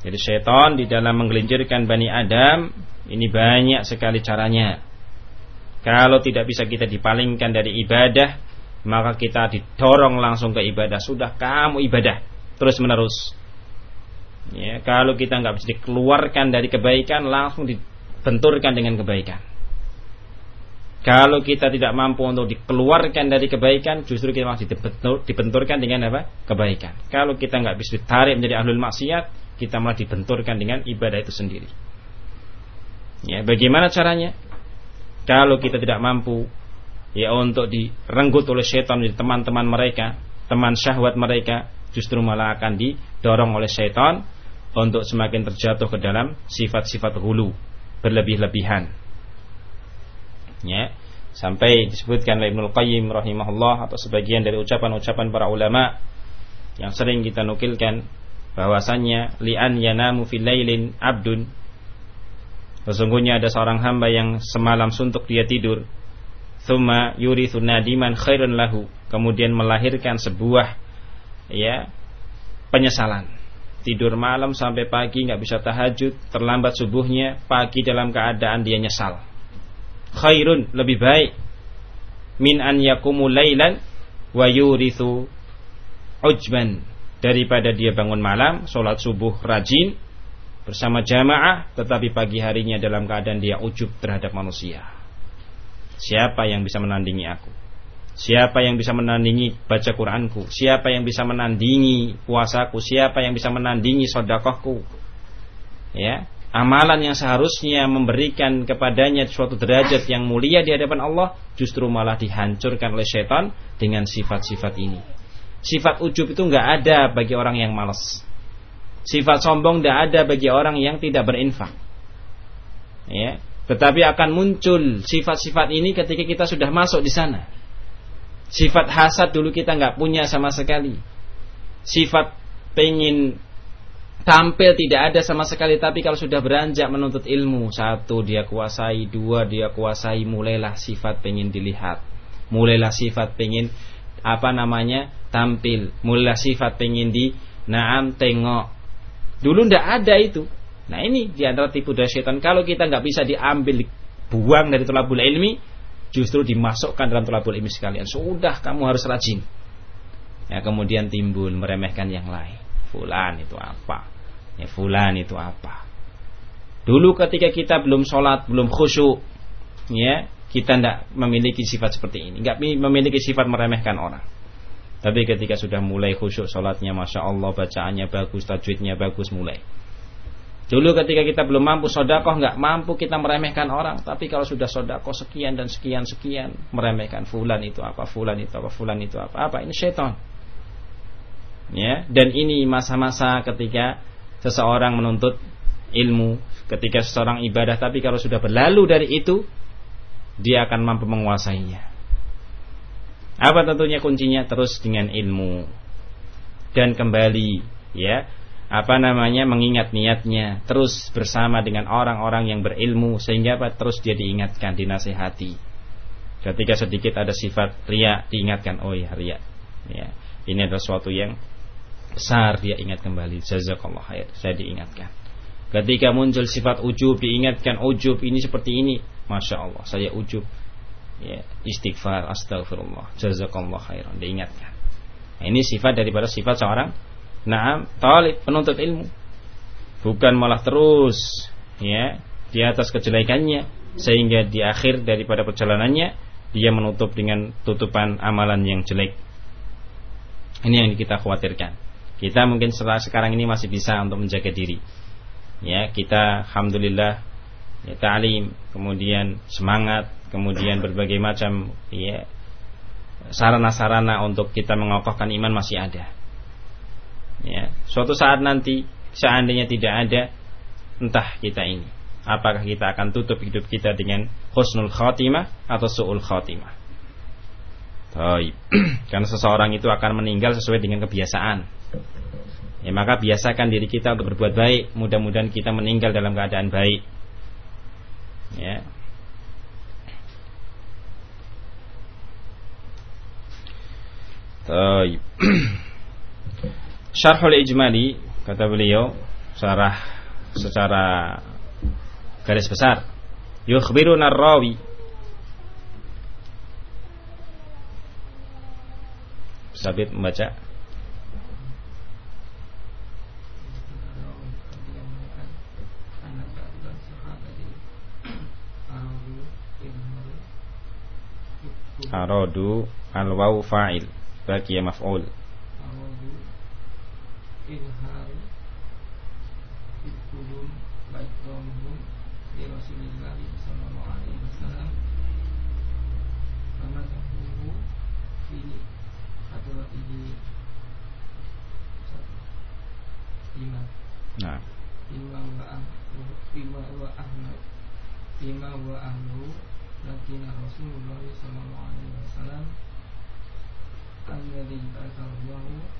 Jadi syaitan di dalam menggelincirkan Bani Adam ini banyak sekali caranya. Kalau tidak bisa kita dipalingkan dari ibadah maka kita didorong langsung ke ibadah. Sudah kamu ibadah terus menerus. Ya, kalau kita nggak bisa dikeluarkan dari kebaikan, langsung dibenturkan dengan kebaikan. Kalau kita tidak mampu untuk dikeluarkan dari kebaikan, justru kita masih dibentur, dibenturkan dengan apa? Kebaikan. Kalau kita nggak bisa ditarik menjadi ahlul maksiat, kita malah dibenturkan dengan ibadah itu sendiri. Ya, bagaimana caranya? Kalau kita tidak mampu ya untuk direnggut oleh setan di teman-teman mereka, teman syahwat mereka, justru malah akan didorong oleh setan untuk semakin terjatuh ke dalam sifat-sifat hulu berlebih-lebihan. Ya, sampai disebutkan oleh Ibnu Qayyim rahimahullah atau sebagian dari ucapan-ucapan para ulama yang sering kita nukilkan bahwasannya li'an yanamu fil lailin abdun Sesungguhnya ada seorang hamba yang semalam suntuk dia tidur thumma yurithu nadiman khairun lahu. Kemudian melahirkan sebuah ya penyesalan. Tidur malam sampai pagi nggak bisa tahajud terlambat subuhnya pagi dalam keadaan dia nyesal. Khairun lebih baik. Min an yakumu lailan wa yurithu ujban daripada dia bangun malam sholat subuh rajin bersama jamaah tetapi pagi harinya dalam keadaan dia ujub terhadap manusia Siapa yang bisa menandingi aku? Siapa yang bisa menandingi baca Quranku? Siapa yang bisa menandingi puasaku? Siapa yang bisa menandingi sodakohku? Ya, amalan yang seharusnya memberikan kepadanya suatu derajat yang mulia di hadapan Allah justru malah dihancurkan oleh setan dengan sifat-sifat ini. Sifat ujub itu nggak ada bagi orang yang malas. Sifat sombong tidak ada bagi orang yang tidak berinfak. Ya, tetapi akan muncul sifat-sifat ini ketika kita sudah masuk di sana. Sifat hasad dulu kita nggak punya sama sekali. Sifat pengen tampil tidak ada sama sekali. Tapi kalau sudah beranjak menuntut ilmu, satu dia kuasai, dua dia kuasai, mulailah sifat pengen dilihat. Mulailah sifat pengen apa namanya tampil. Mulailah sifat pengen di naam tengok. Dulu ndak ada itu. Nah ini di antara tipu daya setan. Kalau kita nggak bisa diambil, buang dari tulabul ilmi, justru dimasukkan dalam tulabul ilmi sekalian. Sudah kamu harus rajin. Ya kemudian timbul meremehkan yang lain. Fulan itu apa? Ya fulan itu apa? Dulu ketika kita belum sholat, belum khusyuk, ya kita tidak memiliki sifat seperti ini, nggak memiliki sifat meremehkan orang. Tapi ketika sudah mulai khusyuk sholatnya, masya Allah bacaannya bagus, tajwidnya bagus mulai. Dulu ketika kita belum mampu sodakoh, nggak mampu kita meremehkan orang. Tapi kalau sudah sodakoh sekian dan sekian sekian, meremehkan fulan itu apa, fulan itu apa, fulan itu apa, apa ini setan. Ya, dan ini masa-masa ketika seseorang menuntut ilmu, ketika seseorang ibadah, tapi kalau sudah berlalu dari itu, dia akan mampu menguasainya. Apa tentunya kuncinya terus dengan ilmu dan kembali ya apa namanya? Mengingat niatnya. Terus bersama dengan orang-orang yang berilmu sehingga apa? Terus dia diingatkan dinasehati. Ketika sedikit ada sifat ria diingatkan oh ya ria ya. Ini adalah sesuatu yang besar dia ingat kembali. Jazakallah khair. Saya diingatkan. Ketika muncul sifat ujub diingatkan ujub ini seperti ini. Masya Allah saya ujub. Ya, istighfar astagfirullah jazakallah khairan diingatkan. Nah, ini sifat daripada sifat seorang naam talib penuntut ilmu. Bukan malah terus ya di atas kejelekannya sehingga di akhir daripada perjalanannya dia menutup dengan tutupan amalan yang jelek. Ini yang kita khawatirkan. Kita mungkin setelah sekarang ini masih bisa untuk menjaga diri. Ya kita alhamdulillah ya, ta'lim kemudian semangat kemudian berbagai macam ya sarana-sarana untuk kita mengokohkan iman masih ada. Suatu saat nanti seandainya tidak ada entah kita ini apakah kita akan tutup hidup kita dengan husnul khatimah atau su'ul khatimah. Taib. Karena seseorang itu akan meninggal sesuai dengan kebiasaan. Ya, maka biasakan diri kita untuk berbuat baik. Mudah-mudahan kita meninggal dalam keadaan baik. Ya, Taib. Syarhul Ijmali kata beliau syarah secara garis besar. Yukhbiruna rawi. Sabit membaca. Aradu al-waw fa'il bagi maf'ul ilham Fitkulum Baik Domhum Di Rasulullah Sallallahu Alaihi Wasallam Mama Zahuhu Fi Haduratihi Lima. Nah. Lima wa ahlu Lima wa ahlu Lima wa ahlu Lakin Rasulullah Sallallahu Alaihi Wasallam Alladhi Bakarullahu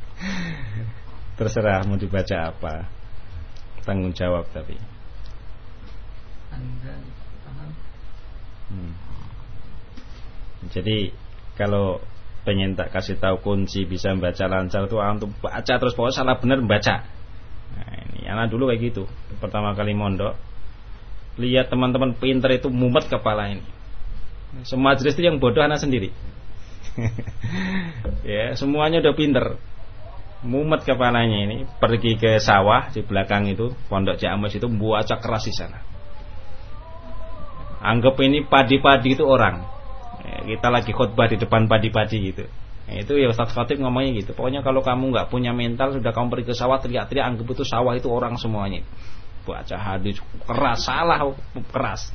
terserah mau dibaca apa. Tanggung jawab tapi. Hmm. Jadi kalau pengen tak kasih tahu kunci bisa membaca lancar itu untuk baca terus pokoknya salah benar membaca. Nah, ini anak dulu kayak gitu. Pertama kali mondok lihat teman-teman pinter itu mumet kepala ini. Semua jenis itu yang bodoh anak sendiri. ya semuanya udah pinter mumet kepalanya ini pergi ke sawah di belakang itu pondok Ciamis itu buaca keras di sana. Anggap ini padi-padi itu orang. Ya, kita lagi khutbah di depan padi-padi gitu. Ya, itu ya Ustaz Khatib ngomongnya gitu. Pokoknya kalau kamu nggak punya mental sudah kamu pergi ke sawah teriak-teriak anggap itu sawah itu orang semuanya. Baca hadis keras salah keras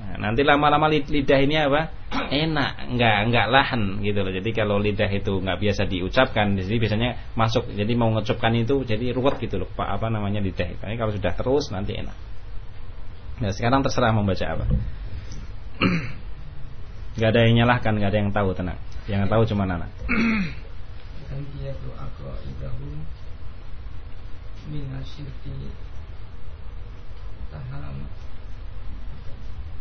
Nah, nanti lama-lama lidah ini apa? Enak, nggak nggak lahan gitu loh. Jadi kalau lidah itu nggak biasa diucapkan, jadi biasanya masuk. Jadi mau ngecupkan itu jadi ruwet gitu loh. Pak apa namanya lidah. Tapi kalau sudah terus nanti enak. Nah sekarang terserah membaca apa. Gak ada yang nyalahkan, gak ada yang tahu tenang. Yang tahu cuma anak.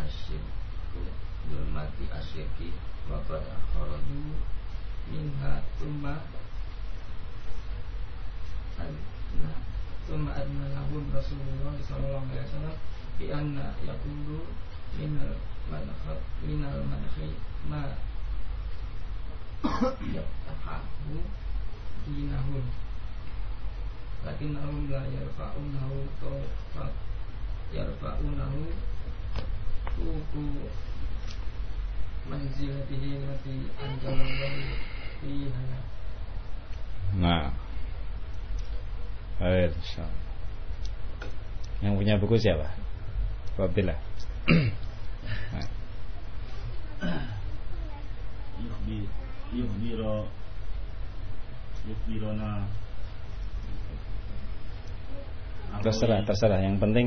asyirku dulmati asyirki waqad kharaju minha tumma. Nah tumma adna lahum Rasulullah sallallahu alaihi wasallam. Bi anna yaqulu minal manakhat minal manakhi ma yaqtahu dinahum. Lakinnahum la yarfa'unahu tawfat yarfa'unahu tuku manzilatihi lati anjalallahu fiha Nah. Baik, insyaallah. Yang punya buku siapa? Nah. Yukhbirona Terserah, terserah. Yang penting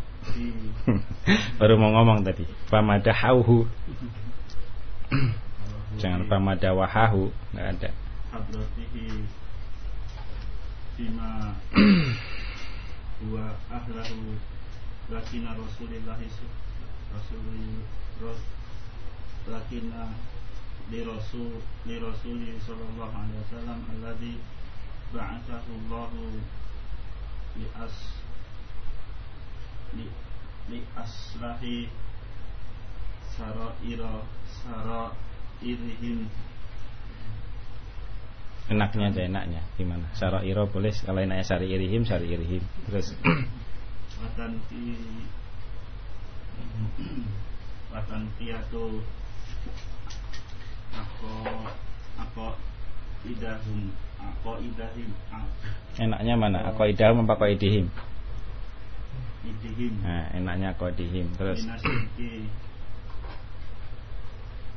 Baru mau ngomong tadi. Famadahauhu. Jangan famadawahahu, enggak ada. bima huwa ahlahu lakina rasulillahi rasuli ras lakina li, li aslahi saraira sarairihim Enaknya aja enaknya gimana? Syarairo boleh kalau enaknya syari irihim syari irihim. Terus watan ti watan tiatu ako ako idahum ako idahim enaknya mana? Aku idahum apa aku idihim? Nah, enaknya aku idihim. Terus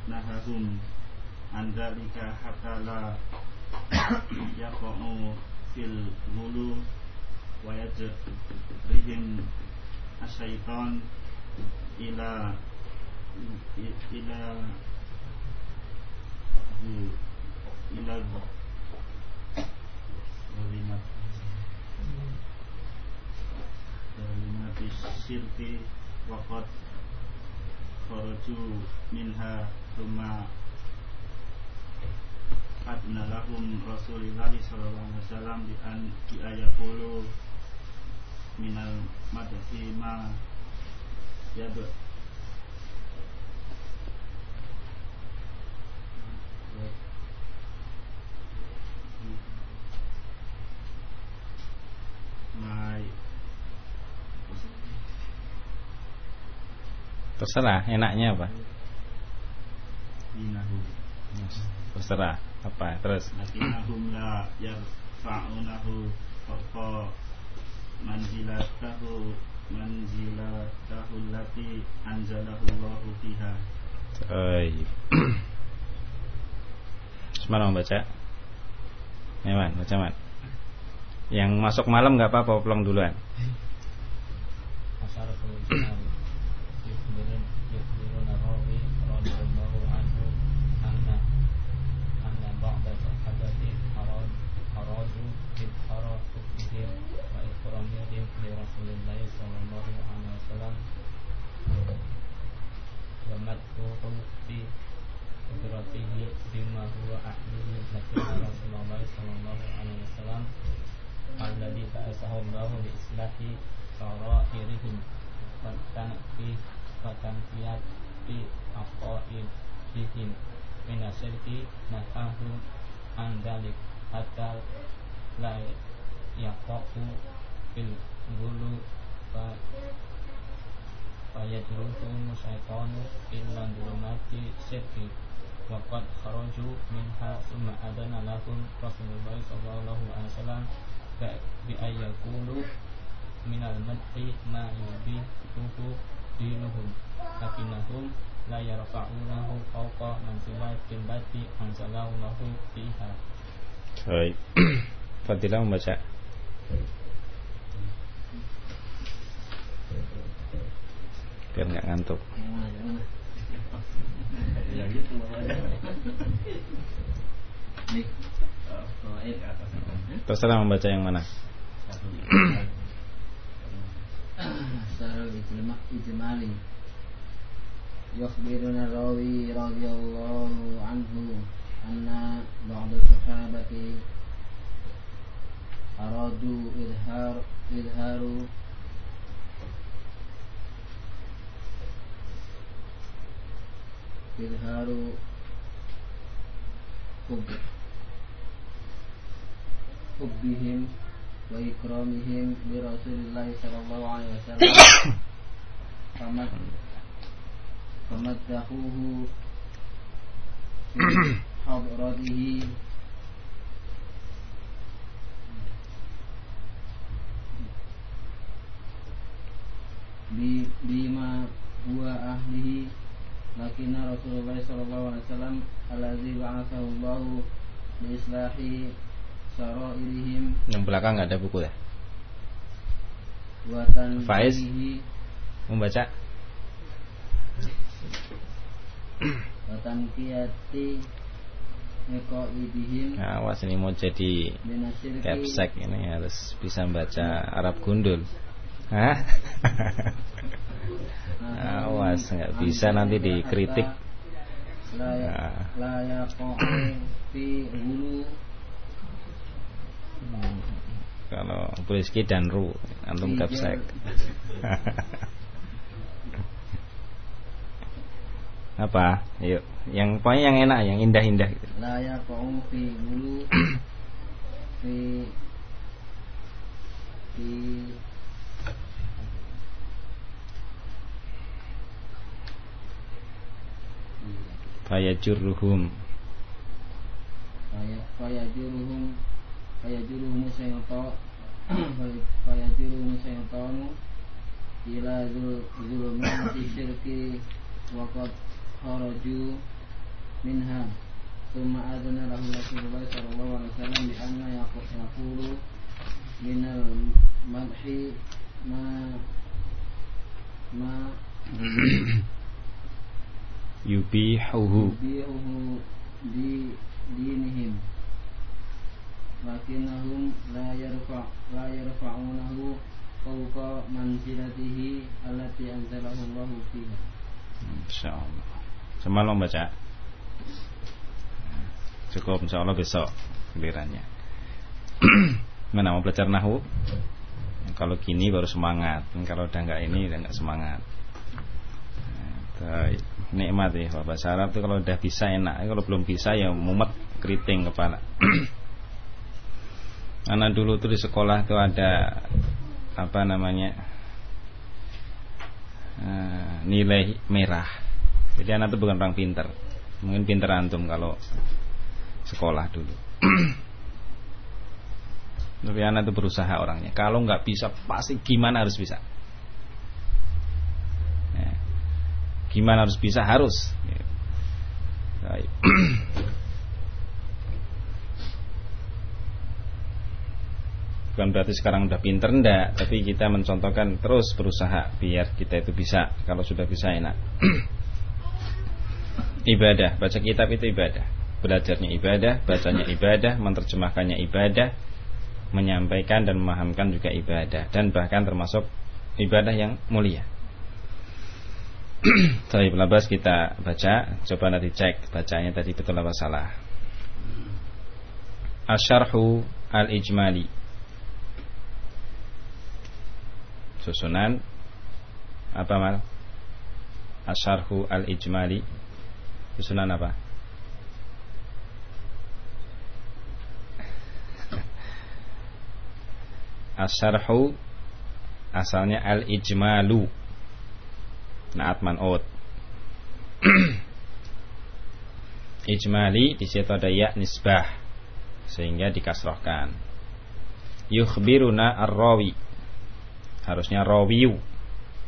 nahahum andalika hatta la yaqa'u fil wa yajrihim asyaitan ila i- ila ila zalimat zalimati syirki waqad kharaju minha thumma adna lahum Rasulullah sallallahu alaihi wasallam bi an bi ayaqulu minal madhi ma yad Mai terserah enaknya apa? Terserah apa? Terus lakinnahum la yarfa'unahu fawqa manzilatahu manzilatahu allati anzalahu Allahu fiha Baik. Semarang baca. Baca man. Yang masuk malam nggak apa-apa, pulang duluan. Masyaratul Islam Yukbirun Yukbirun Rawi Radiyallahu anhu Anna Anna ba'da sahabati Harad Haradu Ibhara Kubihim Wa ikramihim Li Rasulullah sallallahu alaihi wasallam. Wa madhuhu fi qudratihi bima huwa ahlihi lakina Rasulullah sallallahu alaihi wasallam. Alladhi ba'athahu Allah bi islahi sarairihim wa tanqih wa tanqiyat fi aqaidihim min asyirki fil bulu fa fayadruhum syaitanu illa dhulumati sirki waqad kharaju minha summa adana lahum Rasulullah sallallahu alaihi wasallam bi ayyakulu minal madhi ma yubihuhu dinuhum. Lakinahum la yarfa'unahu fawqa manzilatil bati anzalallahu fiha. Baik. Fadilah membaca. Biar nggak ngantuk. Terserah membaca yang mana. secara ijma ijmali yukhbiruna rawi radhiyallahu anhu anna ba'da sahabati aradu idhar idharu idharu hub. Hubbihim wa ikramihim li Rasulillah sallallahu alaihi wasallam. Famat famaddahuhu hadratihi. Bi bima huwa ahlihi lakinna Rasulullah sallallahu alaihi wasallam allazi ba'athahu Allah li islahi Yang belakang nggak ada buku ya. wa Faiz. Membaca. wa tanqiyati niqaidihim Nah, awas ini mau jadi capsek ini harus bisa membaca Arab gundul. Hah? Awas nggak bisa nanti dikritik. Nah. Kalau Briski dan Ru antum Iya. capsek. Apa? Yuk, yang pokoknya yang enak, yang indah-indah. gitu. la yaqa'u fi hulu fi fi Fayajurruhum. faya fayajuruhum fayajuruhum syaitan fayajuruhum syaitanu ila zul zulumati syirki wa qad kharaju minha ثم أذن له رسول الله صلى الله عليه وسلم بأن يق- يقول من المدح ما ما yubihuhu. Yubihuhu di dinihim. Lakinnahum la yarfa la yarfa'unahu fawqa manzilatihi allati anzalahu Allah fiha. Insyaallah. Semalam baca. Cukup insyaallah besok gilirannya. Mana mau belajar nahu? kalau kini baru semangat. Kalau udah nggak ini udah nggak semangat. Nah, Nikmat ya bahasa Arab itu kalau udah bisa enak. Kalau belum bisa ya mumet keriting kepala. Anak dulu tuh di sekolah tuh ada apa namanya eh, nilai merah. Jadi anak itu bukan orang pinter. Mungkin pinter antum kalau sekolah dulu. Tapi anak itu berusaha orangnya. Kalau nggak bisa pasti gimana harus bisa. Ya. Gimana harus bisa harus. Bukan berarti sekarang udah pinter ndak, tapi kita mencontohkan terus berusaha biar kita itu bisa. Kalau sudah bisa enak. ibadah, baca kitab itu ibadah. Belajarnya ibadah, bacanya ibadah, menerjemahkannya ibadah, menyampaikan dan memahamkan juga ibadah dan bahkan termasuk ibadah yang mulia. Setelah pelabas kita baca, coba nanti cek bacanya tadi betul apa salah. Asyarhu al-ijmali Susunan Apa mal? Asyarhu al-Ijmali Susunan apa? Asyarhu Asalnya al-Ijmalu Naat man'ud Ijmali di situ ada ya nisbah sehingga dikasrohkan. Yukhbiruna ar-rawi. Harusnya rawiyu.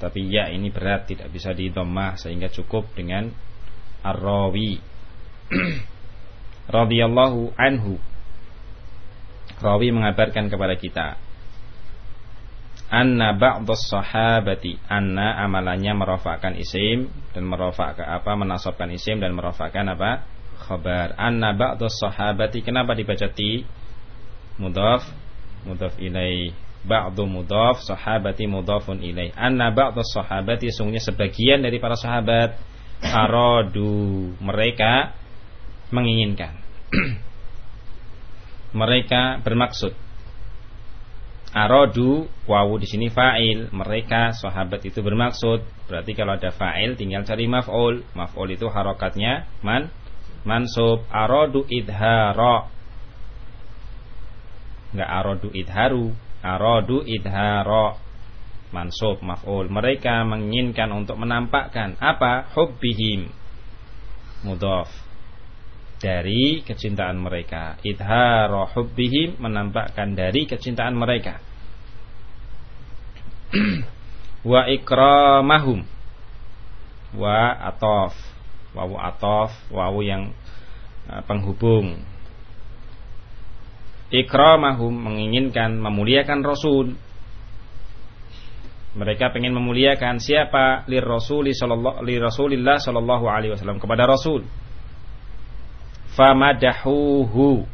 Tapi ya ini berat tidak bisa di dhammah sehingga cukup dengan ar-rawi. radhiyallahu anhu. Rawi mengabarkan kepada kita anna ba'dhas sahabati anna amalannya merofakkan isim dan merofakkan apa menasabkan isim dan merofakkan apa? Khabar. Anna ba'dhas sahabati kenapa dibaca ti? Mudhaf mudhaf ilai. Ba'du mudhaf sahabati mudhafun ilai. Anna ba'dhas sahabati sungguhnya sebagian dari para sahabat aradu mereka menginginkan. Mereka bermaksud Arodu wawu di sini fa'il. Mereka sahabat itu bermaksud. Berarti kalau ada fa'il tinggal cari maf'ul. Maf'ul itu harokatnya man mansub. Arodu idharo. Enggak arodu idharu. Arodu idharo. Mansub maf'ul. Mereka menginginkan untuk menampakkan apa? Hubbihim. Mudhaf dari kecintaan mereka. Idharo hubbihim menampakkan dari kecintaan mereka. wa ikramahum. Wa atof. Wawu atof wawu yang uh, penghubung. Ikramahum menginginkan memuliakan rasul. Mereka ingin memuliakan siapa? Lir rasuli sallallahu li rasulillah sallallahu alaihi wasallam kepada rasul famadahuhu.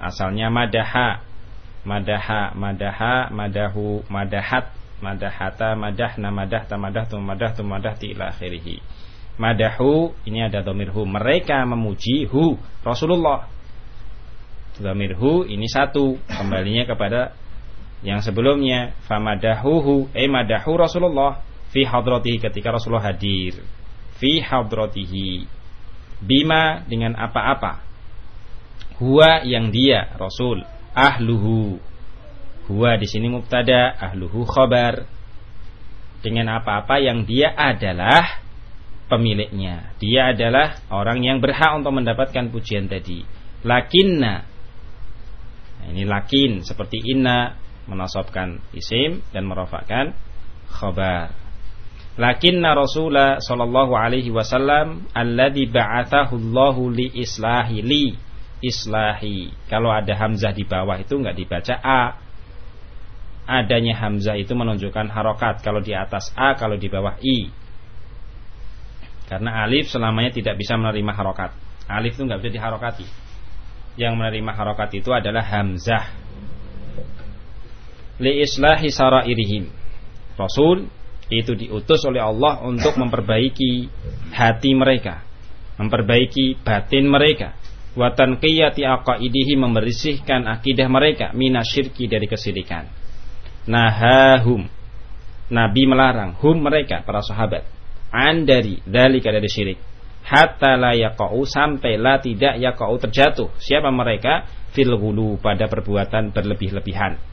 Asalnya madaha. Madaha madaha madahu madahat. Madahata madahna madahta madahtu madahtu madahti ila akhirih. Madahu ini ada domirhu mereka memuji hu Rasulullah. Domirhu ini satu. Kembalinya kepada yang sebelumnya. Famadahuhu eh madahu Rasulullah. Fi hadratihi ketika Rasulullah hadir. Fi hadratihi bima dengan apa-apa. Huwa yang dia rasul. Ahluhu. Huwa di sini mubtada ahluhu khabar. Dengan apa-apa yang dia adalah pemiliknya. Dia adalah orang yang berhak untuk mendapatkan pujian tadi. Lakinna. Nah, ini lakin seperti inna menasabkan isim dan merofakkan khabar Lakinna Rasulullah sallallahu alaihi wasallam alladzi ba'athahu Allahu li islahi li islahi. Kalau ada hamzah di bawah itu enggak dibaca a. Adanya hamzah itu menunjukkan harokat kalau di atas a, kalau di bawah i. Karena alif selamanya tidak bisa menerima harokat. Alif itu enggak bisa diharokati. Yang menerima harokat itu adalah hamzah. Li islahi sarairihim. Rasul itu diutus oleh Allah untuk memperbaiki hati mereka, memperbaiki batin mereka, watan qiyati aqaidihi membersihkan akidah mereka. Minasyirki dari kesirikan. Nahahum. Nabi melarang. Hum mereka para sahabat. An dari dalika dari syirik. Hatta la yaqau sampai la tidak yaqau terjatuh. Siapa mereka? Fil pada perbuatan berlebih-lebihan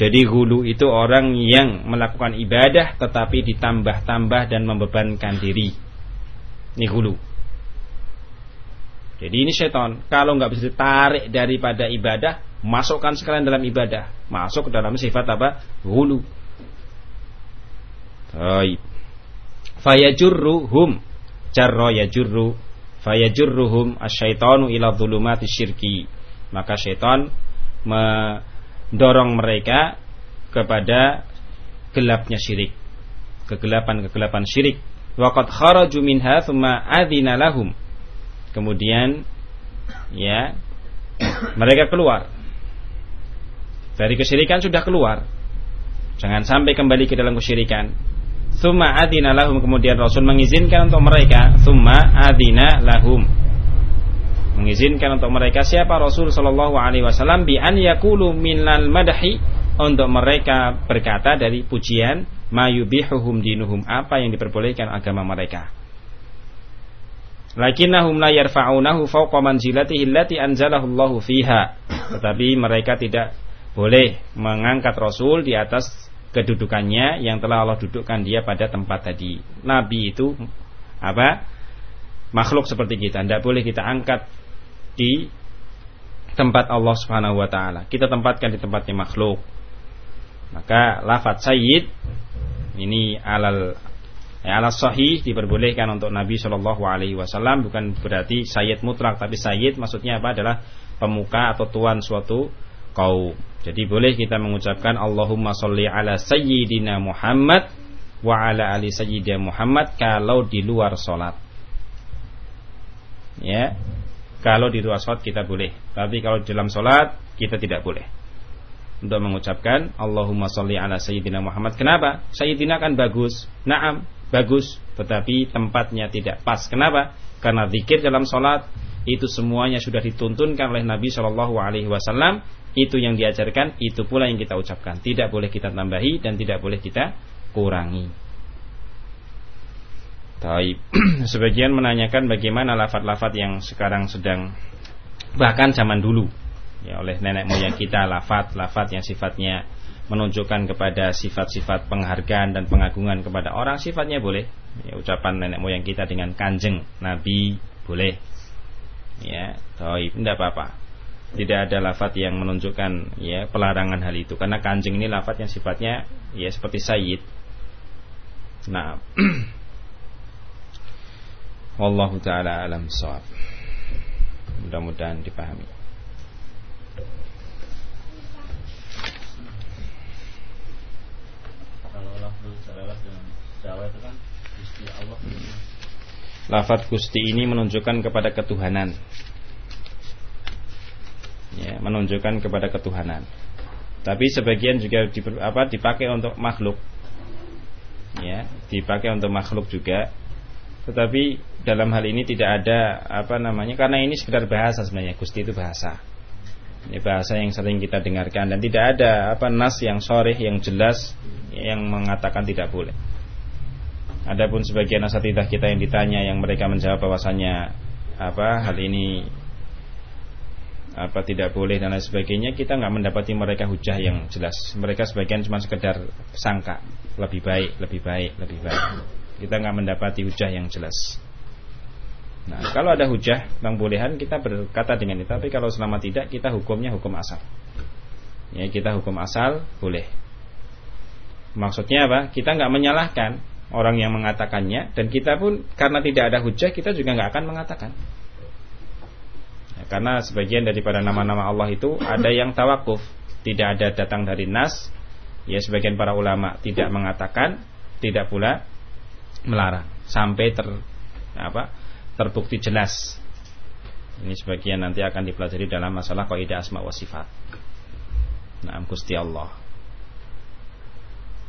jadi gulu itu orang yang melakukan ibadah tetapi ditambah-tambah dan membebankan diri. Ini gulu. Jadi ini setan. Kalau nggak bisa ditarik daripada ibadah, masukkan sekalian dalam ibadah. Masuk ke dalam sifat apa? Gulu. Baik. Fayajurruhum jarra yajurru fayajurruhum asyaitanu ila dhulumati syirki. Maka syaitan me dorong mereka kepada gelapnya syirik. Kegelapan-kegelapan syirik. Waqad kharaju minha thumma adzina lahum. Kemudian ya mereka keluar. Dari kesyirikan sudah keluar. Jangan sampai kembali ke dalam kesyirikan. Thumma adzina lahum. Kemudian Rasul mengizinkan untuk mereka. Thumma adzina lahum mengizinkan untuk mereka siapa Rasul Shallallahu Alaihi Wasallam bi an yakulu minal madahi untuk mereka berkata dari pujian mayubihuhum dinuhum apa yang diperbolehkan agama mereka. Lakinnahum la yarfa'unahu fawqa manzilatihi allati anzalahu Allahu fiha. Tetapi mereka tidak boleh mengangkat Rasul di atas kedudukannya yang telah Allah dudukkan dia pada tempat tadi. Nabi itu apa? Makhluk seperti kita, tidak boleh kita angkat di tempat Allah Subhanahu wa taala. Kita tempatkan di tempatnya makhluk. Maka lafaz sayyid ini alal ya, alal sahih diperbolehkan untuk Nabi Shallallahu alaihi wasallam bukan berarti sayyid mutlak tapi sayyid maksudnya apa adalah pemuka atau tuan suatu kaum. Jadi boleh kita mengucapkan Allahumma sholli ala sayyidina Muhammad wa ala ali sayyidina Muhammad kalau di luar salat. Ya. Kalau di luar salat kita boleh, tapi kalau di dalam salat kita tidak boleh. Untuk mengucapkan Allahumma sholli ala sayyidina Muhammad. Kenapa? Sayyidina kan bagus. Naam, bagus, tetapi tempatnya tidak pas. Kenapa? Karena zikir dalam salat itu semuanya sudah dituntunkan oleh Nabi Shallallahu Alaihi Wasallam itu yang diajarkan itu pula yang kita ucapkan tidak boleh kita tambahi dan tidak boleh kita kurangi Taib. Sebagian menanyakan bagaimana lafat-lafat yang sekarang sedang bahkan zaman dulu. Ya oleh nenek moyang kita lafat-lafat yang sifatnya menunjukkan kepada sifat-sifat penghargaan dan pengagungan kepada orang sifatnya boleh. Ya, ucapan nenek moyang kita dengan kanjeng nabi boleh. Ya taib tidak apa-apa. Tidak ada lafat yang menunjukkan ya pelarangan hal itu. Karena kanjeng ini lafat yang sifatnya ya seperti sayyid. Nah wallahu taala alam sawab mudah-mudahan dipahami. Kalau lafzul jalalalah dengan Jawa itu kan Gusti Allah. Lafat Gusti ini menunjukkan kepada ketuhanan. Ya, menunjukkan kepada ketuhanan. Tapi sebagian juga di, apa, dipakai untuk makhluk, ya, dipakai untuk makhluk juga. Tetapi dalam hal ini tidak ada apa namanya, karena ini sekedar bahasa sebenarnya, gusti itu bahasa. Ini bahasa yang sering kita dengarkan dan tidak ada apa nas yang soreh yang jelas yang mengatakan tidak boleh. Adapun sebagian asatidah kita yang ditanya yang mereka menjawab bahwasanya apa hal ini apa tidak boleh dan lain sebagainya kita nggak mendapati mereka hujah yang jelas mereka sebagian cuma sekedar sangka lebih baik lebih baik lebih baik kita nggak mendapati hujah yang jelas. Nah kalau ada hujah bang bolehan kita berkata dengan itu. Tapi kalau selama tidak kita hukumnya hukum asal. Ya kita hukum asal boleh. Maksudnya apa? Kita nggak menyalahkan orang yang mengatakannya dan kita pun karena tidak ada hujah kita juga nggak akan mengatakan. Karena sebagian daripada nama-nama Allah itu ada yang tawakuf, tidak ada datang dari nas. Ya sebagian para ulama tidak mengatakan, tidak pula melarang sampai ter apa? terbukti jelas. Ini sebagian nanti akan dipelajari dalam masalah kaidah asma wa sifat. Nah, Gusti Allah.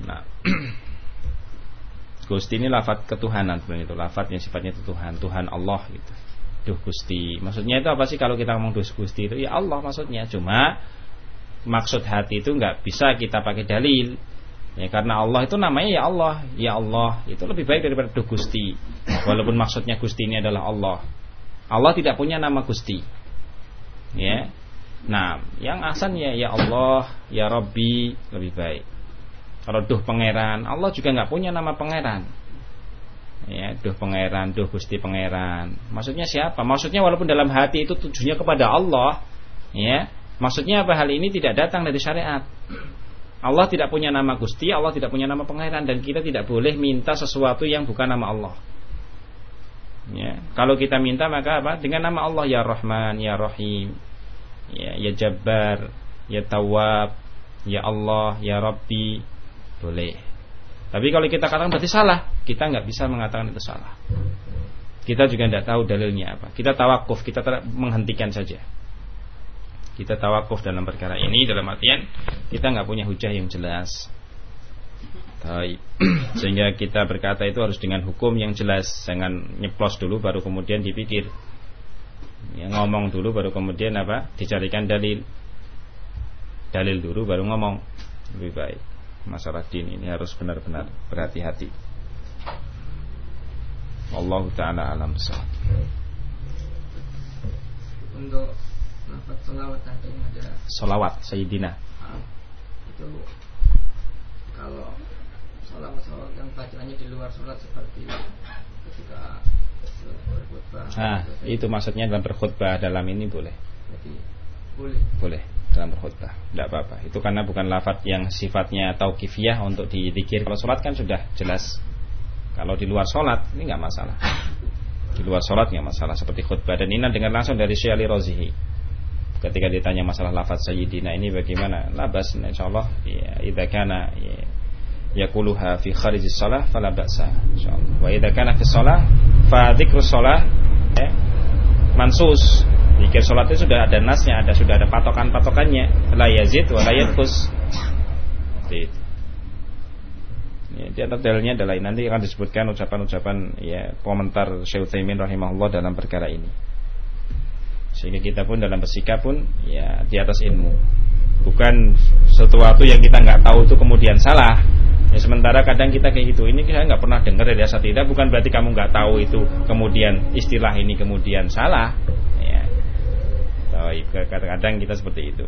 Nah, Gusti ini lafat ketuhanan sebenarnya itu lafat yang sifatnya itu Tuhan, Tuhan Allah gitu duh gusti maksudnya itu apa sih kalau kita ngomong duh gusti itu ya Allah maksudnya cuma maksud hati itu nggak bisa kita pakai dalil ya karena Allah itu namanya ya Allah. Ya Allah itu lebih baik daripada duh gusti. Walaupun maksudnya gusti ini adalah Allah. Allah tidak punya nama gusti. Ya. Nah yang asalnya ya Allah ya Robbi lebih baik. Kalau duh pangeran Allah juga nggak punya nama pangeran. Ya duh pangeran duh gusti pangeran. Maksudnya siapa? Maksudnya walaupun dalam hati itu tujuannya kepada Allah ya maksudnya apa? Hal ini tidak datang dari syariat Allah tidak punya nama gusti Allah tidak punya nama pangeran dan kita tidak boleh minta sesuatu yang bukan nama Allah ya kalau kita minta maka apa dengan nama Allah ya Rahman ya Rahim ya ya Jabbar ya Tawab ya Allah ya Rabbi boleh tapi kalau kita katakan berarti salah, kita nggak bisa mengatakan itu salah. Kita juga tidak tahu dalilnya apa. Kita tawakuf, kita menghentikan saja. Kita tawakuf dalam perkara ini dalam artian kita nggak punya hujah yang jelas. Sehingga kita berkata itu harus dengan hukum yang jelas, jangan nyeplos dulu baru kemudian dipikir. Ya, ngomong dulu baru kemudian apa? Dicarikan dalil. Dalil dulu baru ngomong. Lebih baik. masalah din ini harus benar-benar berhati-hati. Allah taala alam sah. Untuk lafaz ada Salawat Sayyidina. ah, itu kalau salawat-salawat yang bacaannya di luar sholat seperti ketika berkhutbah Ah, itu maksudnya dalam berkhutbah dalam ini boleh. jadi boleh Boleh dalam berkhutbah. Tidak apa-apa. Itu karena bukan lafaz yang sifatnya tauqifiyah untuk didikir. Kalau sholat kan sudah jelas. Kalau di luar sholat ini nggak masalah. Di luar sholat nggak masalah seperti khutbah dan ini dengar langsung dari Syekh Ali Rozihi. Ketika ditanya masalah lafaz sayyidina ini bagaimana? Labas insyaallah ya idza kana ya, yaquluha fi kharij shalah fala ba'sa insyaallah. Wa idza kana fi shalah fa dzikrus shalah ya, mansus Zikir sholat itu sudah ada nasnya, ada sudah ada patokan-patokannya. La yazid wa la yanqus. Itu. Ya, di antara dalilnya adalah nanti akan disebutkan ucapan-ucapan ya komentar Syekh Utsaimin rahimahullah dalam perkara ini. Sehingga kita pun dalam bersikap pun ya di atas ilmu. Bukan sesuatu yang kita nggak tahu itu kemudian salah. Ya sementara kadang kita kayak gitu. Ini saya nggak pernah dengar dari asatidah bukan berarti kamu nggak tahu itu kemudian istilah ini kemudian salah. Ya. Kadang-kadang kita seperti itu.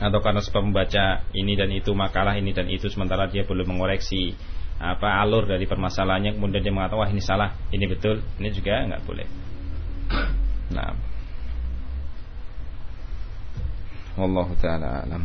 Atau karena sebab membaca ini dan itu makalah ini dan itu sementara dia belum mengoreksi apa alur dari permasalahannya kemudian dia mengatakan wah ini salah, ini betul, ini juga nggak boleh. Nah. Wallahu taala alam